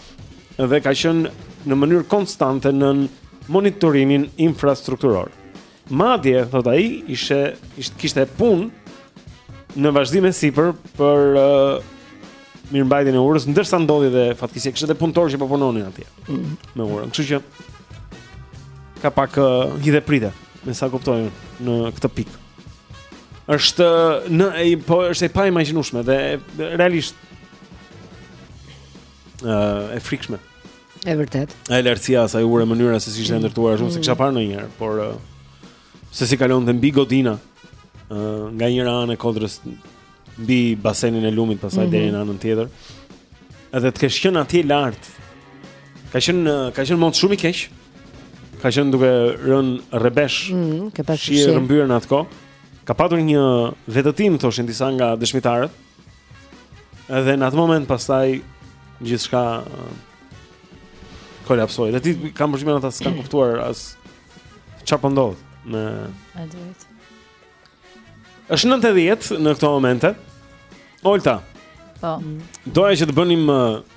dhe ka qenë në mënyrë konstante nën monitorimin infrastrukturor. Madje, thotë ai, ishte ishte kishte punë në vazhdim e sipër për uh, mirëmbajtjen e urës, ndërsa ndodhi dhe fatkeqësisht kishte punëtorë që po punonin atje mm. me urën. Kështu që ka pak uh, hidhe prite, me sa kuptoj në këtë pikë. Është në e, po është e paimagjinueshme dhe realisht ë uh, e frikshme. E vërtetë. Ai lartësia e asaj ure mënyra se si ishte mm. ndërtuar ashtu, mm. s'e kisha parë ndonjëherë, por uh, se si kalonte mbi godina. Ë uh, nga njëra anë e kodrës mbi basenin e lumit pastaj mm -hmm. deri në anën tjetër. Edhe të kesh qenë atje lart. Ka qenë uh, ka qenë mot shumë i keq. Ka qenë duke rënë rrebesh. Ëh, mm, ka pasur shi. Shi i rrëmbyer në atë kohë. Ka patur një vetëtimë thoshin disa nga dëshmitarët. Edhe në atë moment pastaj gjithçka uh, kolapsoi. Dhe ti kam përshtypjen ata s'kan kuptuar as çfarë po ndodh në A duhet. Është 90 në këto momente. Olta. Po. Doja që të bënim uh,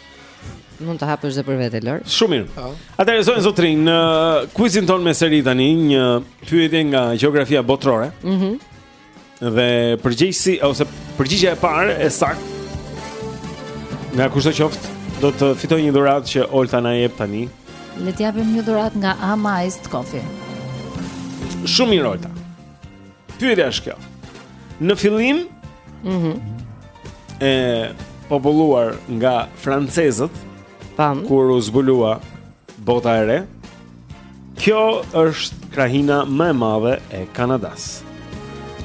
Mund të hapësh dhe për vete, Lori. Shumë mirë. Po. Atëherë zonja zotërinj, në kuizin tonë me seri tani një pyetje nga gjeografia botërore. Mhm. Mm dhe përgjigjësi ose përgjigja e parë e saktë nga kushdo qoftë do të fitojë një dhuratë që Olta na jep tani. Le të japim një dhuratë nga Ama Iced Coffee. Shumë mirë Olta. Pyetja është kjo. Në fillim, ëh, mm e populluar nga francezët, pam, kur u zbulua bota e re, kjo është krahina më e madhe e Kanadasë.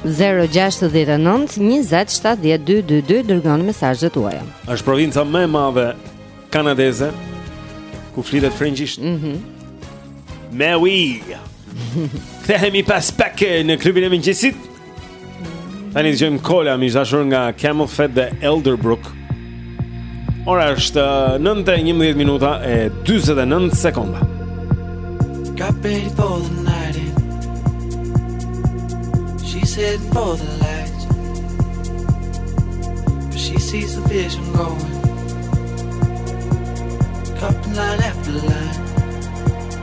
069 20 70 222 dërgoni mesazhet tuaja. Është provinca më e madhe kanadeze ku flitet frëngjisht. Mhm. Mm Mais oui. Kthehemi pas pak në klubin e mëngjesit. Tani dëgjojmë Cola, miq të dashur, nga CamelPhat dhe Elderbrook. Ora është 9:11 uh, minuta e 49 sekonda. Got ready for the night and she's heading for the lights But she sees the vision going Copping line after line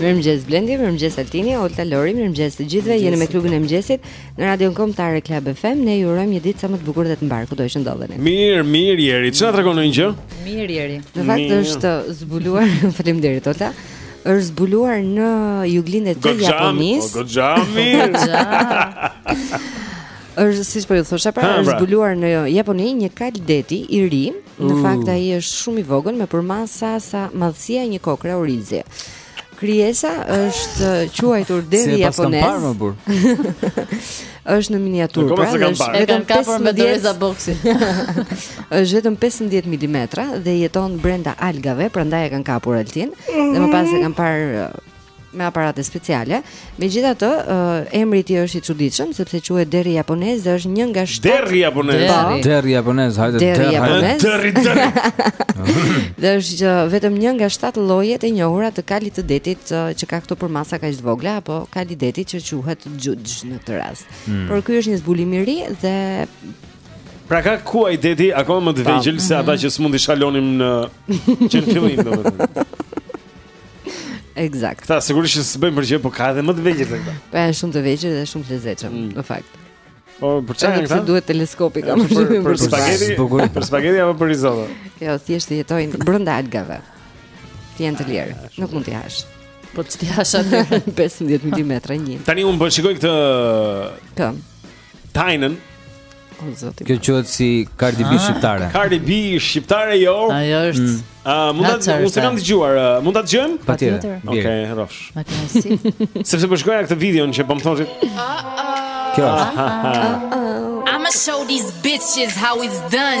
Mirëmëngjes Blendi, mirëmëngjes Altini, Olta Lori, mirëmëngjes të gjithëve. Jeni me klubin e mëngjesit në radion kombëtare Club FM. Ne ju urojmë një ditë sa më të bukur dhe të mbarë kudo që ndodheni. Mirë, mirë Eri. Çfarë na tregon ndonjë gjë? Mirë Eri. Në fakt është zbuluar, faleminderit Olta. Është zbuluar në juglindje të Japonisë. Goxha mirë, goxha mirë. Është siç po ju thosha, pra është pra. zbuluar në Japoni një kalë deti i ri. Në mm. fakt ai është shumë i vogël me përmasa sa madhësia e një kokrre orizi. Krijesa është quajtur derri japonez. Si burrë. është në miniaturë, pra, është vetëm 15 me doreza boksi. është vetëm 15 mm dhe jeton brenda algave, prandaj e kanë kapur Altin mm -hmm. dhe më pas e kanë parë me aparate speciale. Megjithatë, uh, emri i tij është i çuditshëm sepse quhet derri japonez dhe është një nga shtatë derri japonez. Po. Derri japonez, hajde derri. Derri japonez. Derri derri. Dhe është vetëm një nga shtatë llojet e njohura të kalit të detit uh, që ka këto përmasa kaq të vogla apo kalit të detit që quhet xhuxh në këtë rast. Hmm. Por ky është një zbulim i ri dhe Pra ka kuaj deti akoma më të vegjël se ata që s'mund t'i shalonim në që në fillim domethënë. Eksakt. Këta sigurisht që s'bëjnë për gjë, po ka edhe më të vegjël se këta. Po janë shumë të vegjël dhe shumë të lezetshëm mm. në fakt. Po për çfarë këta? Sepse duhet teleskopi kam për shkak për spageti, për spageti apo për risotto. Jo, thjesht të jetojnë brenda algave. Të jenë të lirë, ah, nuk mund t'i hash. Po ç't'i hash atë 15 mm një. Tani unë po shikoj këtë kë. Tayna. Kjo quhet si Cardi B ah. shqiptare. Cardi B shqiptare jo. Ajo është. Mm. A mund ta nuk e kam dëgjuar? Mund ta dëgjojmë? Patjetër. Okej, rrofsh. Sepse po shikoja këtë videon që po më thonë. Kjo. Ah, ah, I'm gonna show these bitches how it's done.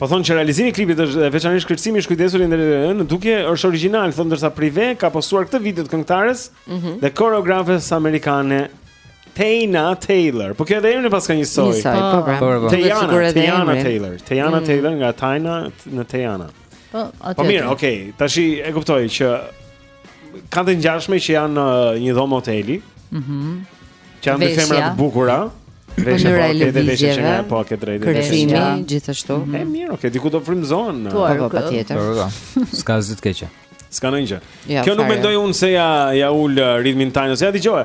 Po thonë që realizimi i klipit dhe veçanërisht kërcimi i shkujdesur i ndërhyrë në dukje s'është origjinal, thonë ndërsa Prive ka postuar këtë video të këngëtares mm -hmm. dhe koreografes amerikane Teyana Taylor. Po kjo edhe emri paska njësoj. Njësoj, po pra. Po, Teyana, po, Teyana Taylor. Teyana mm. Taylor nga Tayna në Teyana. Po, atë. Po mirë, okay. Tashi e kuptoj që kanë të ngjashme që janë uh, një dhomë hoteli. Mhm. Mm që janë dy femra të bukura. Veshja po ke dhe veshja, këtu po ke të drejtë. Kërcimi gjithashtu. Mm -hmm. E mirë, okay, diku do frymëzohen. Po, po, po, patjetër. Po, po, po. S'ka gjë të keqe. S'ka ndonjë gjë. Ja, Kjo nuk mendoj unë se ia, ia ul uh, ritmin Tajnës, e dëgjoj.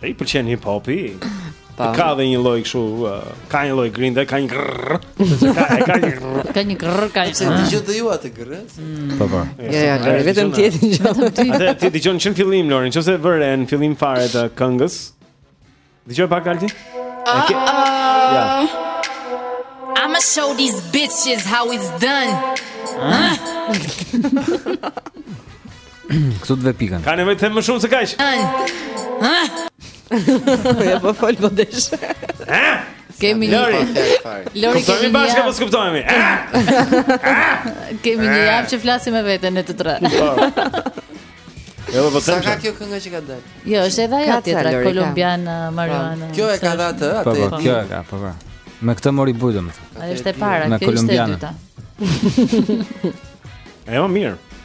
E i pëlqen hip hopi. Po. Ka dhe një lloj kështu, uh, ka një lloj grinde, ka një grrr. Ka e ka një grrr. Ka një grrr, ka një. S'e dëgjon ti atë grrr. Po po. Ja, ja, ja, vetëm ti e dëgjon. Vetëm ti. Atë ti dëgjon që në fillim Lorin, nëse vë re në fillim fare të këngës. Dëgjoje pak Altin. Ah, Okej. ah. Ja. I'ma show these bitches how it's done. Huh? Këtu ta vë pikën. Ka nevojë të them më shumë se kaq. Ja po fol po desh. Kemi një Lori. Lori kemi një bashkë apo s'kuptohemi? Kemi një javë që flasim me veten ne të tre. Po. Jo, po them. Sa ka kjo kënga që ka dalë? Jo, është edhe ajo tjetra kolumbian uh, marijuana. Kjo e ka atë, atë. Po, po, kjo e ka, po po. Me këtë mori bujë, them. Ajo është e para, kjo është e dyta. Ajo mirë.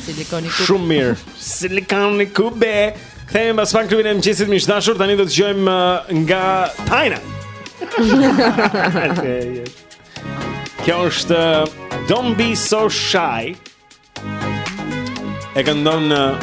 Silikoni kube. Shumë mirë. Silikoni kube. Kthehemi pas pak në klubin e mëngjesit miq të dashur, tani do të dëgjojmë uh, nga Tajna. Kjo është uh, Don't be so shy. E këndon uh,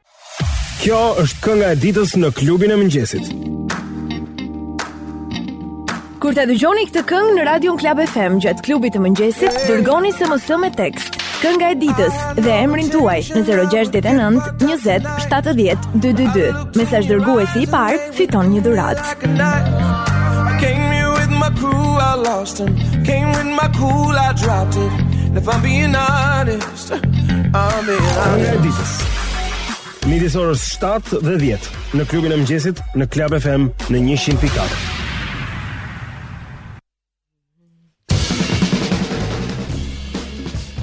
Kjo është kënga e ditës në klubin e mëngjesit. Kur ta dëgjoni këtë këngë në Radion Club FM gjatë klubit të mëngjesit, dërgoni SMS me tekst Kënga e ditës dhe emrin tuaj në 069 20 70 222. Mesazh dërguesi i parë fiton një dhuratë. Came with my cool, I dropped it. If I'm being honest, Kënga e ditës. Midis orës 7 dhe 10 në klubin e mëngjesit në Club FM në 100.4.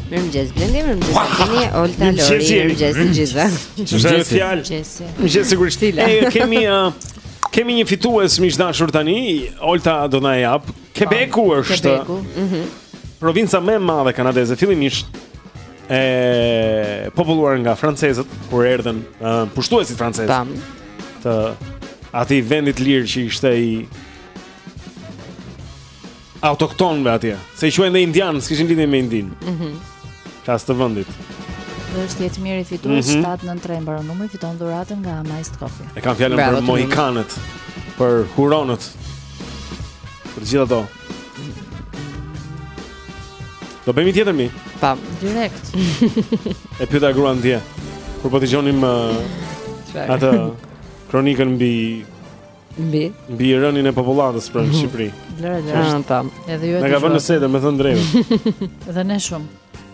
Mirëmëngjes Blendi, mirëmëngjes Tini, Olta Lori, mirëmëngjes të gjithëve. Çfarë është fjalë? Mirëmëngjes sigurisht. E kemi uh, kemi një fitues miq të dashur tani, Olta do na e japë Quebecu po, është Quebecu, mhm. Provinca më e madhe kanadeze fillimisht e populluar nga francezët kur erdhën uh, pushtuesit francezë. Tam. Të atij vendi të lirë që ishte i autoktonëve atje. Se i quajnë dhe indianë, s'kishin lidhje me Indinë. Mhm. Mm As të vendit. Do është jetë mirë i fitur mm -hmm. 793 mbaron numri fiton dhuratën nga Amaze Coffee. E kam fjalën për mohikanët, për huronët. Për gjithë ato Do bëjmë një tjetër mi Pa, direkt E pyeta gruan dje Kur po dëgjonim uh, Atë kronikën mbi Mbi Mbi rënien e popullatës për në Shqipëri Lëre, lëre Më ka vënë në sedër, me thënë drejtën Dhe ne shumë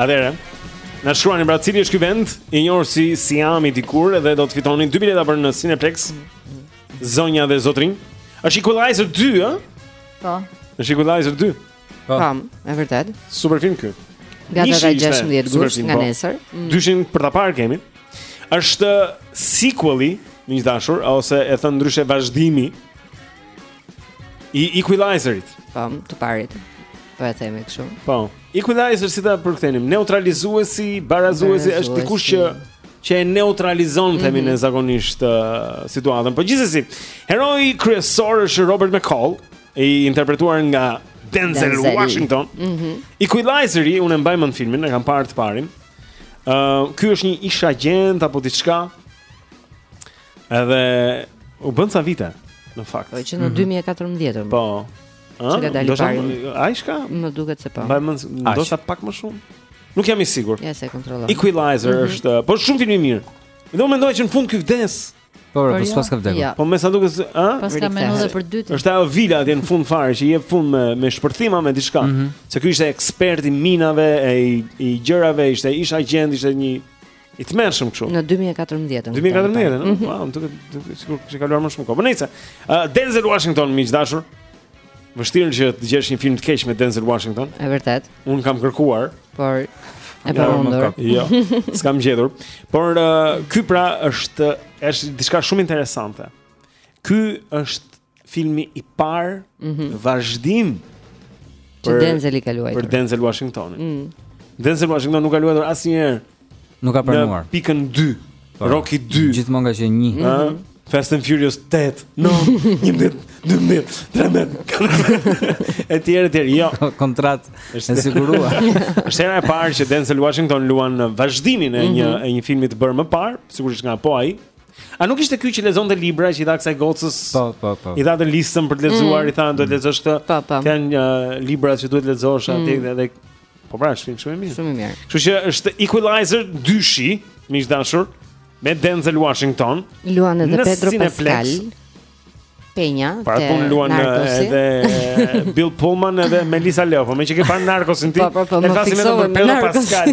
Atëherë, na shkruani pra cili është ky vend i njohur si Siami dikur dhe do të fitoni dy bileta për në Cineplex. Zonja dhe zotërinj. Është Equalizer 2, ë? Po. Është Equalizer 2. Po, e vërtetë. Super film ky. Nga data Njëshi dhe ishte 16 super gusht film, po. nga nesër. Mm. Dyshin për ta parë kemi. Është sequeli, miq të dashur, ose e thënë ndryshe vazhdimi I equalizerit. Po, të parit. Po e themi kështu. Po. Equalizer si ta përkthenim? Neutralizuesi, barazuesi është dikush që që e neutralizon mhm. themi mm -hmm. ne zakonisht uh, situatën. Po gjithsesi, heroi kryesor është Robert McCall, i interpretuar nga Denzel, Denzel. Washington. Mm -hmm. Equalizeri, unë e mbaj mend filmin, e kam parë të parin. Ëh, uh, ky është një ish agjent apo diçka. Edhe u bënë sa vite në fakt. Po që në 2014. Mm -hmm. Po. Ëh, që ka dalë i pari? Më duket se po. Mbaj mend, ndoshta pak më shumë. Nuk jam i sigurt. Ja ta kontrolloj. Equalizer mm -hmm. është, po shumë film i mirë. Dhe unë mendoja që në fund ky vdes. Po, po, po jo, s'paska vdekur. Ja. Po me sa duket, ë? Paska menduar edhe për të dytin. Është ajo vila atje në fund fare që i jep fund me me shpërthima me diçka. Mm -hmm. Se ky ishte ekspert i minave e i, i gjërave, ishte ish agjent, ishte një I tmerrshëm kështu. Në 2014. 2014, mm -hmm. wow, më duket sikur kishte kaluar më shumë kohë. Po nice. Uh, Denzel Washington miq të dashur. Vështirë që të gjesh një film të keq me Denzel Washington. Është e vërtetë. Unë kam kërkuar, por e pamundur. Jo. S'kam gjetur. Por uh, ky pra është është diçka shumë interesante. Ky është filmi i parë mm -hmm. vazhdim për që Denzeli ka luajtur. Për Denzel Washingtonin. Mm. Denzel Washington nuk ka luajtur asnjëherë. Nuk ka pranuar. Në pikën 2. Pa, po. Rocky 2. Gjithmonë ka qenë 1. Mm -hmm. Fast and Furious 8. No, 11, 12, 13. Etj, etj. Jo. Kontrata është siguruar. Është hera e parë që Denzel Washington luan në vazhdimin e një mm -hmm. e një filmi të bërë më parë, sigurisht nga po ai, A nuk ishte ky që lexonte libra që i dha kësaj gocës? Po, po, po. I dha të listën për të lexuar, mm. i tha do të lexosh këtë. Po, po. Ka uh, libra që duhet të lexosh aty mm. dhe po pra, është shumë i mirë. Shumë i mirë. Kështu që është Equalizer dyshi, miq të dashur, me Denzel Washington. Luan edhe Pedro Pascal. te Parapunë luan edhe Bill Pullman edhe Melissa Leo Po meqë ke parë Narkosin ti po, po, po, E të flasim edhe për Pedro Pascal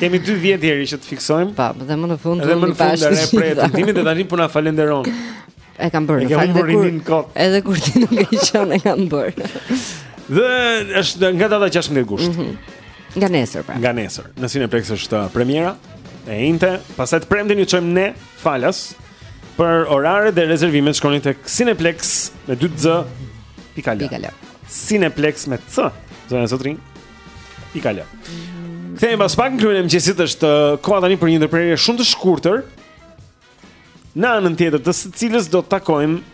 Kemi dy vjet Jeri që të fiksojmë Pa, po, dhe më në fund Dhe më në fund dhe repre të timit dhe tani puna falenderon E kam bërë në fakt dhe kur Edhe kur ti nuk ke qenë e kam bërë Dhe është nga data 16 gusht mm -hmm. Nga nesër pra Nga nesër Në Cineplex është uh, premiera E enjte Pastaj të premten ju çojmë ne falas Për oraret dhe rezervimet shkoni te Cineplex me 2X Pika al Cineplex me C Zënë e sotrin Pika al Kthehemi pas pak në klubin e mëngjesit është uh, koha tani për një ndërprerje shumë të shkurtër Në anën tjetër të së cilës do të takojmë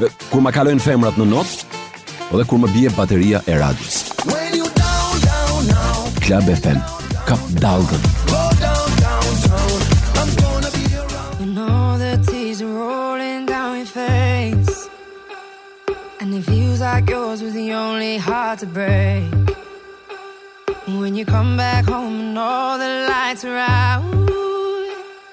Dhe kur ma kalojnë femrat në not Dhe kur më bje bateria e radios Club FM Kap dallgën And it feels like yours was the only heart to break When you come back home and all the lights are out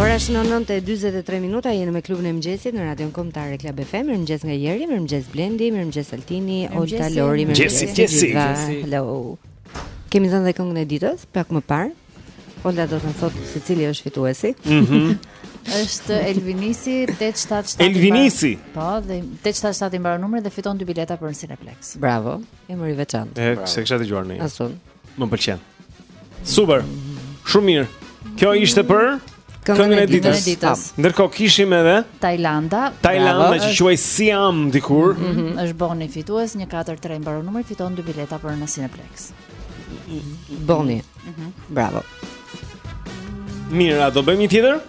Ora shënon 9:43 minuta jeni me klubin e mëngjesit në Radion Kombëtare Club FM. Mirëmëngjes nga Jeri, mirëmëngjes Blendi, mirëmëngjes Altini, Olta Lori, mirëmëngjes. Hello. Kemi dhënë dhe këngën e ditës pak më parë. Olta do të na thotë se cili është fituesi. Mhm. Është Elvinisi 877. Elvinisi. Po, dhe 877 i mbaron numri dhe fiton dy bileta për Cineplex. Bravo. Emër i veçantë. E, s'e kisha dëgjuar në. Asun. Më pëlqen. Super. Shumë mirë. Kjo ishte për Këngën e ditës. Ndërkohë kishim edhe Tajlanda. Tajlanda që quhej Siam dikur. Mhm, është Boni fitues 143 mbaron numri fiton dy bileta për në Cineplex. Boni. Mhm. Bravo. Mirë, a do bëjmë një tjetër?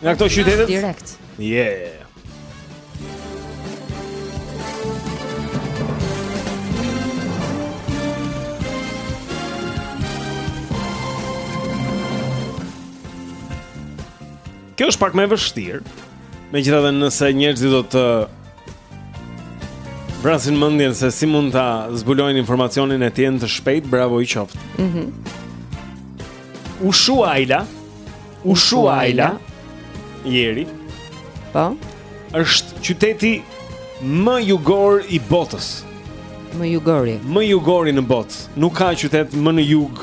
Nga këto qytetet? Direkt. Yeah. Kjo është pak më e vështirë. Megjithatë nëse njerëzit do të vrasin mendjen se si mund ta zbulojnë informacionin e të jenë të shpejtë, bravo i qoftë. Mhm. Mm Ushuaia, Ushuaia, Jeri. Po. Është qyteti më jugor i botës. Më jugori. Më jugori në botë. Nuk ka qytet më në jug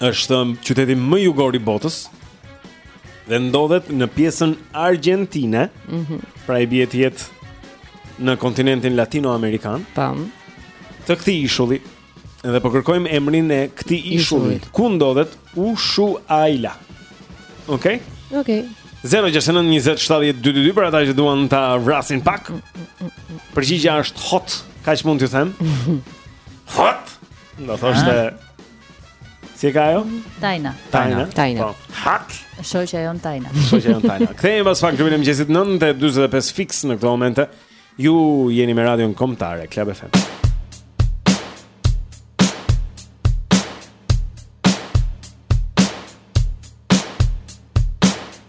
është qyteti më jugor i botës dhe ndodhet në pjesën argjentine. Mhm. Mm pra i bie të jetë në kontinentin latinoamerikan. Tam. Të këtij ishulli dhe po kërkojmë emrin e këtij ishulli. Ku ndodhet Ushuaia? Okej. Okay? Okej. Okay. 069207222 për ata që duan ta vrasin pak. Përgjigja është hot, kaq mund t'ju them. Hot. Do thoshte Si e ka ajo? Tajna. Tajna. Tajna. Po. Hak. Shoqja jon Tajna. Shoqja jon Tajna. Kthehemi pas pak në klubin e mëngjesit 9:45 fiks në këtë moment. Ju jeni me radion Kombëtare, Club FM.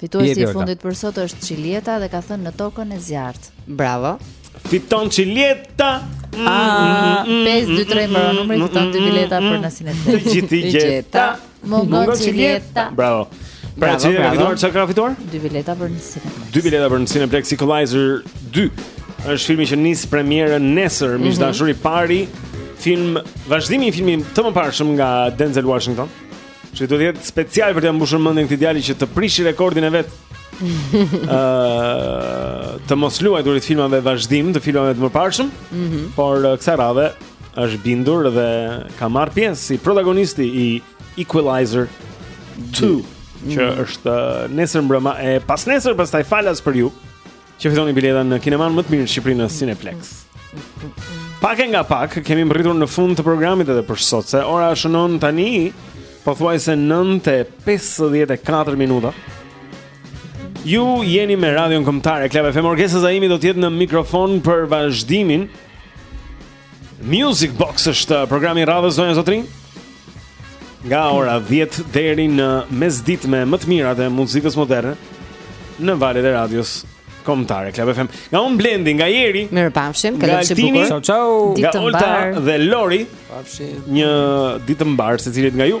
Fituesi i fundit për sot është Çiljeta dhe ka thënë në Tokën e Zjarrtë. Bravo. Fiton Çiljeta. 523 mbaron numri fiton dy bileta për nasin e fundit. Të gjithë i gjeta. Mungon Çiljeta. Bravo. Pra ç'ka fituar, ç'ka fituar? Dy bileta për në Cineplex Dy bileta për në Cineplex Equalizer 2 është filmi që nis premierën nesër mm -hmm. I pari film, vazhdimi i filmit të mëparshëm nga Denzel Washington Që do të jetë special për t'ia mbushur mendjen këtij djali që të prishi rekordin e vet. Ëh, të mos luajturit në filma vazhdim të filmave të mëparshëm. Mm -hmm. Por kësaj radhe është bindur dhe ka marrë pjesë si protagonisti i Equalizer 2, mm -hmm. që është nesër mbrëma e pas nesër pastaj falas për ju. Që fitoni bileta në kinemanë më të mirë në Shqipëri në Cineplex. Pak e nga pak kemi mbërritur në fund të programit edhe për sot, se ora shënon tani pothuajse 9:54 minuta. Ju jeni me Radion Kombëtare Club FM. Orgesa Zaimi do të jetë në mikrofon për vazhdimin. Music Box është uh, programi i radhës zonja e zotërinj. Nga ora 10 deri në mesditë me më të mirat e muzikës moderne në valët e radios kombëtare Club FM. Nga unë Blendi, nga Jeri. Mirëpafshim, kalofshi bukur. Ciao ciao. Nga Olta dhe Lori. Pafshim. Një ditë të mbarë secilit nga ju.